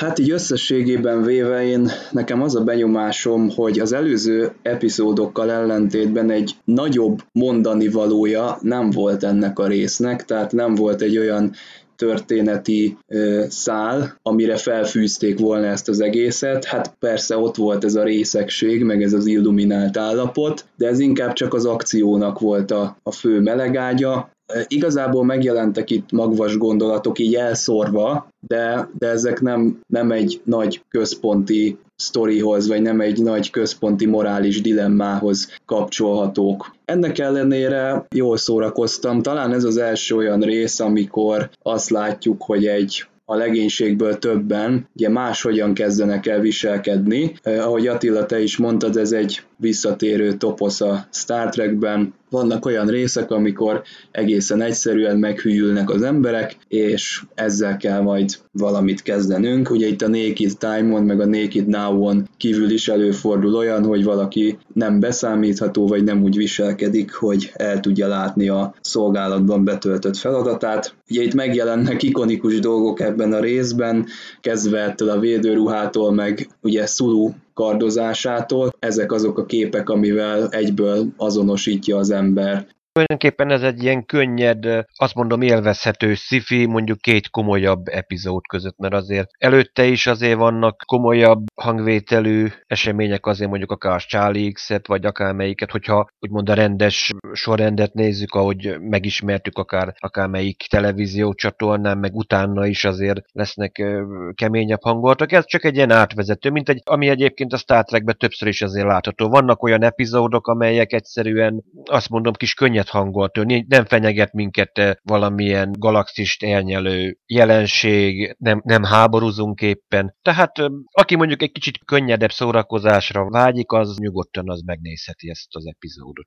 Hát így összességében véve én, nekem az a benyomásom, hogy az előző epizódokkal ellentétben egy nagyobb mondani valója nem volt ennek a résznek, tehát nem volt egy olyan történeti ö, szál, amire felfűzték volna ezt az egészet. Hát persze ott volt ez a részegség, meg ez az illuminált állapot, de ez inkább csak az akciónak volt a, a fő melegágya. Igazából megjelentek itt magvas gondolatok így elszórva, de, de ezek nem, nem egy nagy központi sztorihoz, vagy nem egy nagy központi morális dilemmához kapcsolhatók. Ennek ellenére jól szórakoztam. Talán ez az első olyan rész, amikor azt látjuk, hogy egy a legénységből többen ugye máshogyan kezdenek el viselkedni. Eh, ahogy Attila, te is mondtad, ez egy visszatérő toposz a Star Trekben. Vannak olyan részek, amikor egészen egyszerűen meghűlnek az emberek, és ezzel kell majd valamit kezdenünk. Ugye itt a Naked Time-on, meg a Naked Now-on kívül is előfordul olyan, hogy valaki nem beszámítható, vagy nem úgy viselkedik, hogy el tudja látni a szolgálatban betöltött feladatát. Ugye itt megjelennek ikonikus dolgok ebben a részben, kezdve ettől a védőruhától, meg ugye Sulu kardozásától. Ezek azok a képek, amivel egyből azonosítja az ember Tulajdonképpen ez egy ilyen könnyed, azt mondom élvezhető sci mondjuk két komolyabb epizód között, mert azért előtte is azért vannak komolyabb hangvételű események, azért mondjuk akár Charlie X-et, vagy akármelyiket, hogyha úgymond a rendes sorrendet nézzük, ahogy megismertük akár, akármelyik televízió csatornán, meg utána is azért lesznek keményebb hangoltak. Ez csak egy ilyen átvezető, mint egy, ami egyébként a Star Trekben többször is azért látható. Vannak olyan epizódok, amelyek egyszerűen azt mondom kis könnyed könnyed hangoltól, nem fenyeget minket eh, valamilyen galaxist elnyelő jelenség, nem, nem háborúzunk éppen. Tehát eh, aki mondjuk egy kicsit könnyedebb szórakozásra vágyik, az nyugodtan az megnézheti ezt az epizódot.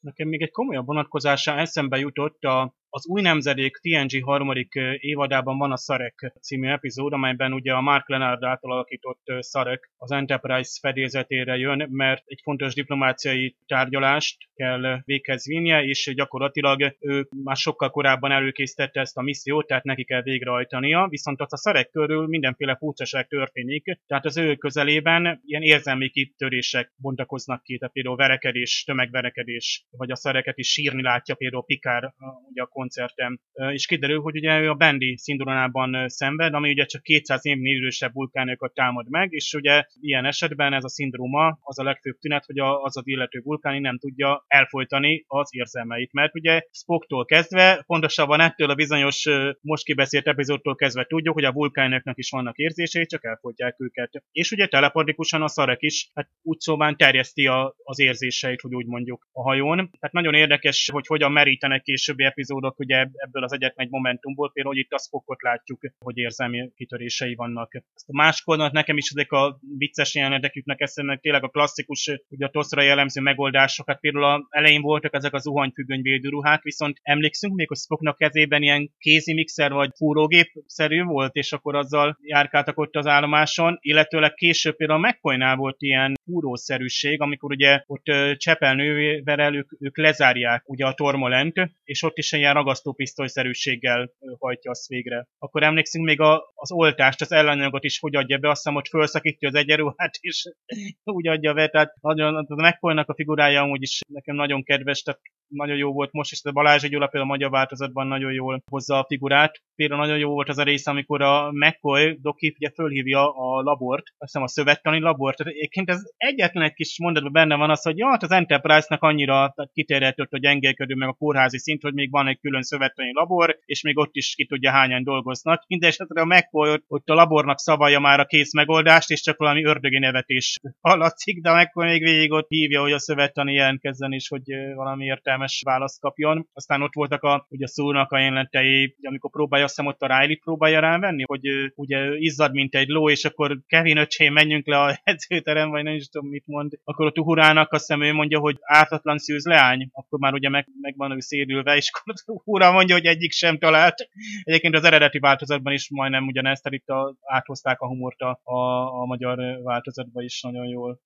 Nekem még egy komolyabb vonatkozása eszembe jutott a az új nemzedék TNG harmadik évadában van a Szarek című epizód, amelyben ugye a Mark Leonard által alakított Szarek az Enterprise fedélzetére jön, mert egy fontos diplomáciai tárgyalást kell véghez vinnie, és gyakorlatilag ő már sokkal korábban előkészítette ezt a missziót, tehát neki kell végrehajtania, viszont ott a Szarek körül mindenféle furcsaság történik, tehát az ő közelében ilyen érzelmi kitörések bontakoznak ki, tehát például verekedés, tömegverekedés, vagy a Szareket is sírni látja például Pikár, ugye a koncertem, és kiderül, hogy ugye ő a Bendi szindrómában szenved, ami ugye csak 200 évnél idősebb vulkánokat támad meg, és ugye ilyen esetben ez a szindróma az a legfőbb tünet, hogy az az illető vulkáni nem tudja elfolytani az érzelmeit, mert ugye Spocktól kezdve, pontosabban ettől a bizonyos most kibeszélt epizódtól kezdve tudjuk, hogy a vulkánoknak is vannak érzései, csak elfolytják őket. És ugye telepatikusan a szarek is, hát úgy szóval terjeszti a, az érzéseit, hogy úgy mondjuk a hajón. Tehát nagyon érdekes, hogy hogyan merítenek későbbi epizódok adott ugye ebből az egyetlen egy momentumból, például itt a Spockot látjuk, hogy érzelmi kitörései vannak. Ezt a másik oldalon nekem is ezek a vicces jelenetek jutnak eszembe, tényleg a klasszikus, ugye a toszra jellemző megoldásokat, például a elején voltak ezek az zuhanyfüggöny védőruhák, viszont emlékszünk még, hogy Spocknak kezében ilyen kézi mixer vagy fúrógép-szerű volt, és akkor azzal járkáltak ott az állomáson, illetőleg később például a McCoy-nál volt ilyen fúrószerűség, amikor ugye ott csepelnővel ők, ők lezárják ugye a tormolent, és ott is ilyen ragasztópisztolyszerűséggel hajtja azt végre. Akkor emlékszünk még a, az oltást, az ellenanyagot is hogy adja be, azt hiszem, hogy felszakítja az egyenruhát, és <laughs> úgy adja be, tehát nagyon, McCoy-nak a figurája amúgy is nekem nagyon kedves, tehát nagyon jó volt most, és a Balázs Gyula például a magyar változatban nagyon jól hozza a figurát. Például nagyon jó volt az a rész, amikor a McCoy Doki ugye fölhívja a labort, azt hiszem a szövettani labort. Egyébként ez egyetlen egy kis mondatban benne van az, hogy ja, hát az Enterprise-nak annyira kiterjedtett a gyengélkedő meg a kórházi szint, hogy még van egy külön szövettani labor, és még ott is ki tudja hányan dolgoznak. Mindenesetre a McCoy ott, ott a labornak szavalja már a kész megoldást, és csak valami ördögi nevetés hallatszik, de a McCoy még végig ott hívja, hogy a szövettani jelentkezzen, és hogy valami értelme értelmes választ kapjon. Aztán ott voltak a, ugye a szónak a jelenetei, amikor próbálja, azt hiszem ott a Riley próbálja rávenni, hogy ugye izzad, mint egy ló, és akkor Kevin öcsém, menjünk le a <laughs> edzőterem, vagy nem is tudom mit mond. Akkor a Tuhurának azt hiszem ő mondja, hogy ártatlan szűz leány, akkor már ugye meg, meg van ő szédülve, és akkor a Tuhurá mondja, hogy egyik sem talált. Egyébként az eredeti változatban is majdnem ugyanezt, tehát itt a, áthozták a humort a, a, a magyar változatban is nagyon jól.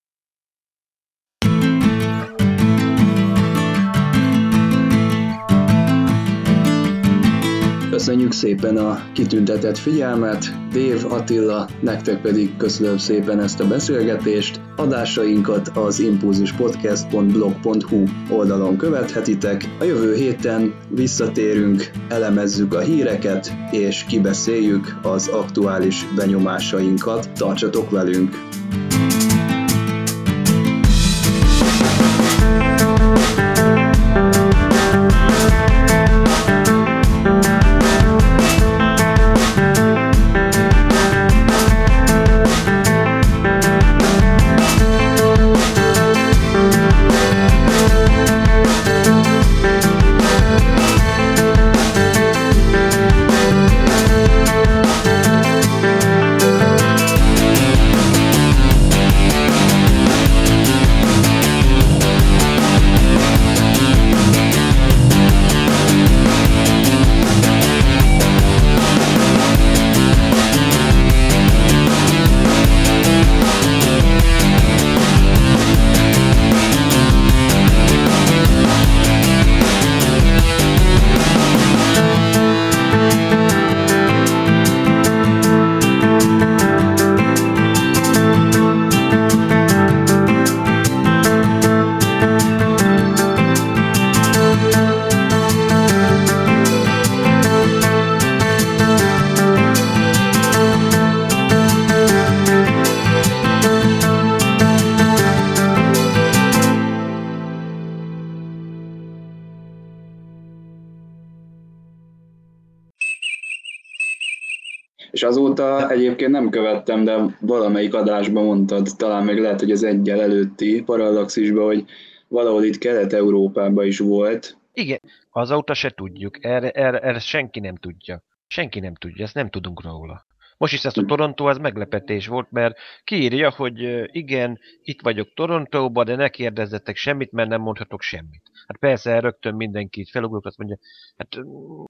Köszönjük szépen a kitüntetett figyelmet, Dév Attila, nektek pedig köszönöm szépen ezt a beszélgetést. Adásainkat az impulzuspodcast.blog.hu oldalon követhetitek. A jövő héten visszatérünk, elemezzük a híreket, és kibeszéljük az aktuális benyomásainkat. Tartsatok velünk! De valamelyik adásban mondtad, talán meg lehet, hogy az egyel előtti parallaxisban, hogy valahol itt Kelet-Európában is volt. Igen, azóta se tudjuk. Erre, erre, erre senki nem tudja. Senki nem tudja, ezt nem tudunk róla. Most is ezt a Toronto, az meglepetés volt, mert kiírja, hogy igen, itt vagyok Torontóban, de ne kérdezzetek semmit, mert nem mondhatok semmit. Hát persze, rögtön mindenki felugrott, azt mondja, hát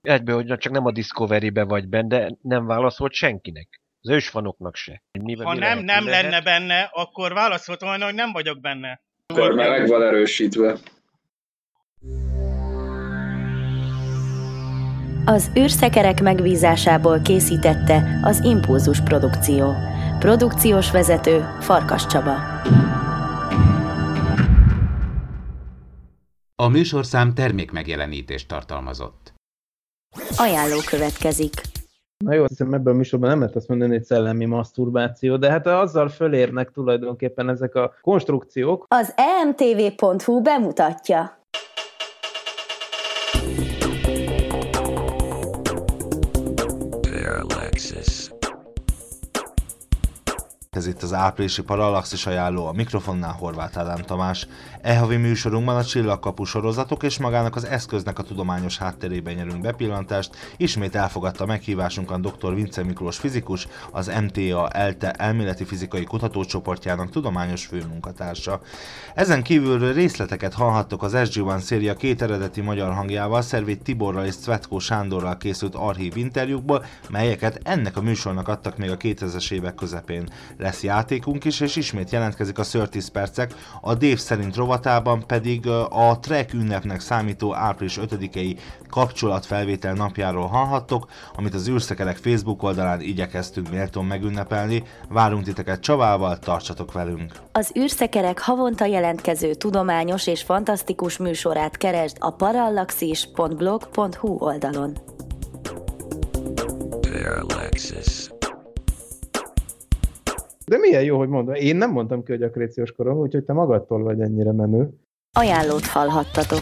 egyből, hogy csak nem a Discovery-be vagy benne, de nem válaszolt senkinek. Az ősfanoknak se. Mi, ha nem, nem lenne benne, akkor válaszoltam volna, hogy nem vagyok benne. Akkor már meg van erősítve. Az űrszekerek megbízásából készítette az Impulzus Produkció. Produkciós vezető Farkas Csaba. A műsorszám termékmegjelenítést tartalmazott. Ajánló következik. Na jó, hiszem ebben a műsorban nem lehet azt mondani, hogy szellemi maszturbáció, de hát azzal fölérnek tulajdonképpen ezek a konstrukciók. Az emtv.hu bemutatja. Ez itt az áprilisi Parallaxis ajánló, a mikrofonnál Horváth Ádám Tamás. E műsorunkban a csillagkapu sorozatok és magának az eszköznek a tudományos hátterében nyerünk bepillantást. Ismét elfogadta meghívásunkon dr. Vince Miklós fizikus, az MTA ELTE elméleti fizikai kutatócsoportjának tudományos főmunkatársa. Ezen kívül részleteket hallhattok az SG-1 széria két eredeti magyar hangjával, Szervét Tiborral és Cvetkó Sándorral készült archív interjúkból, melyeket ennek a műsornak adtak még a 2000-es évek közepén lesz játékunk is, és ismét jelentkezik a 30 percek, a Dév szerint rovatában pedig a Trek ünnepnek számító április 5-i kapcsolatfelvétel napjáról hallhattok, amit az űrszekerek Facebook oldalán igyekeztünk méltón megünnepelni. Várunk titeket Csavával, tartsatok velünk! Az űrszekerek havonta jelentkező tudományos és fantasztikus műsorát keresd a parallaxis.blog.hu oldalon. Parallaxis. De milyen jó, hogy mondom. Én nem mondtam ki, hogy akréciós korom, úgyhogy te magadtól vagy ennyire menő. Ajánlót hallhattatok.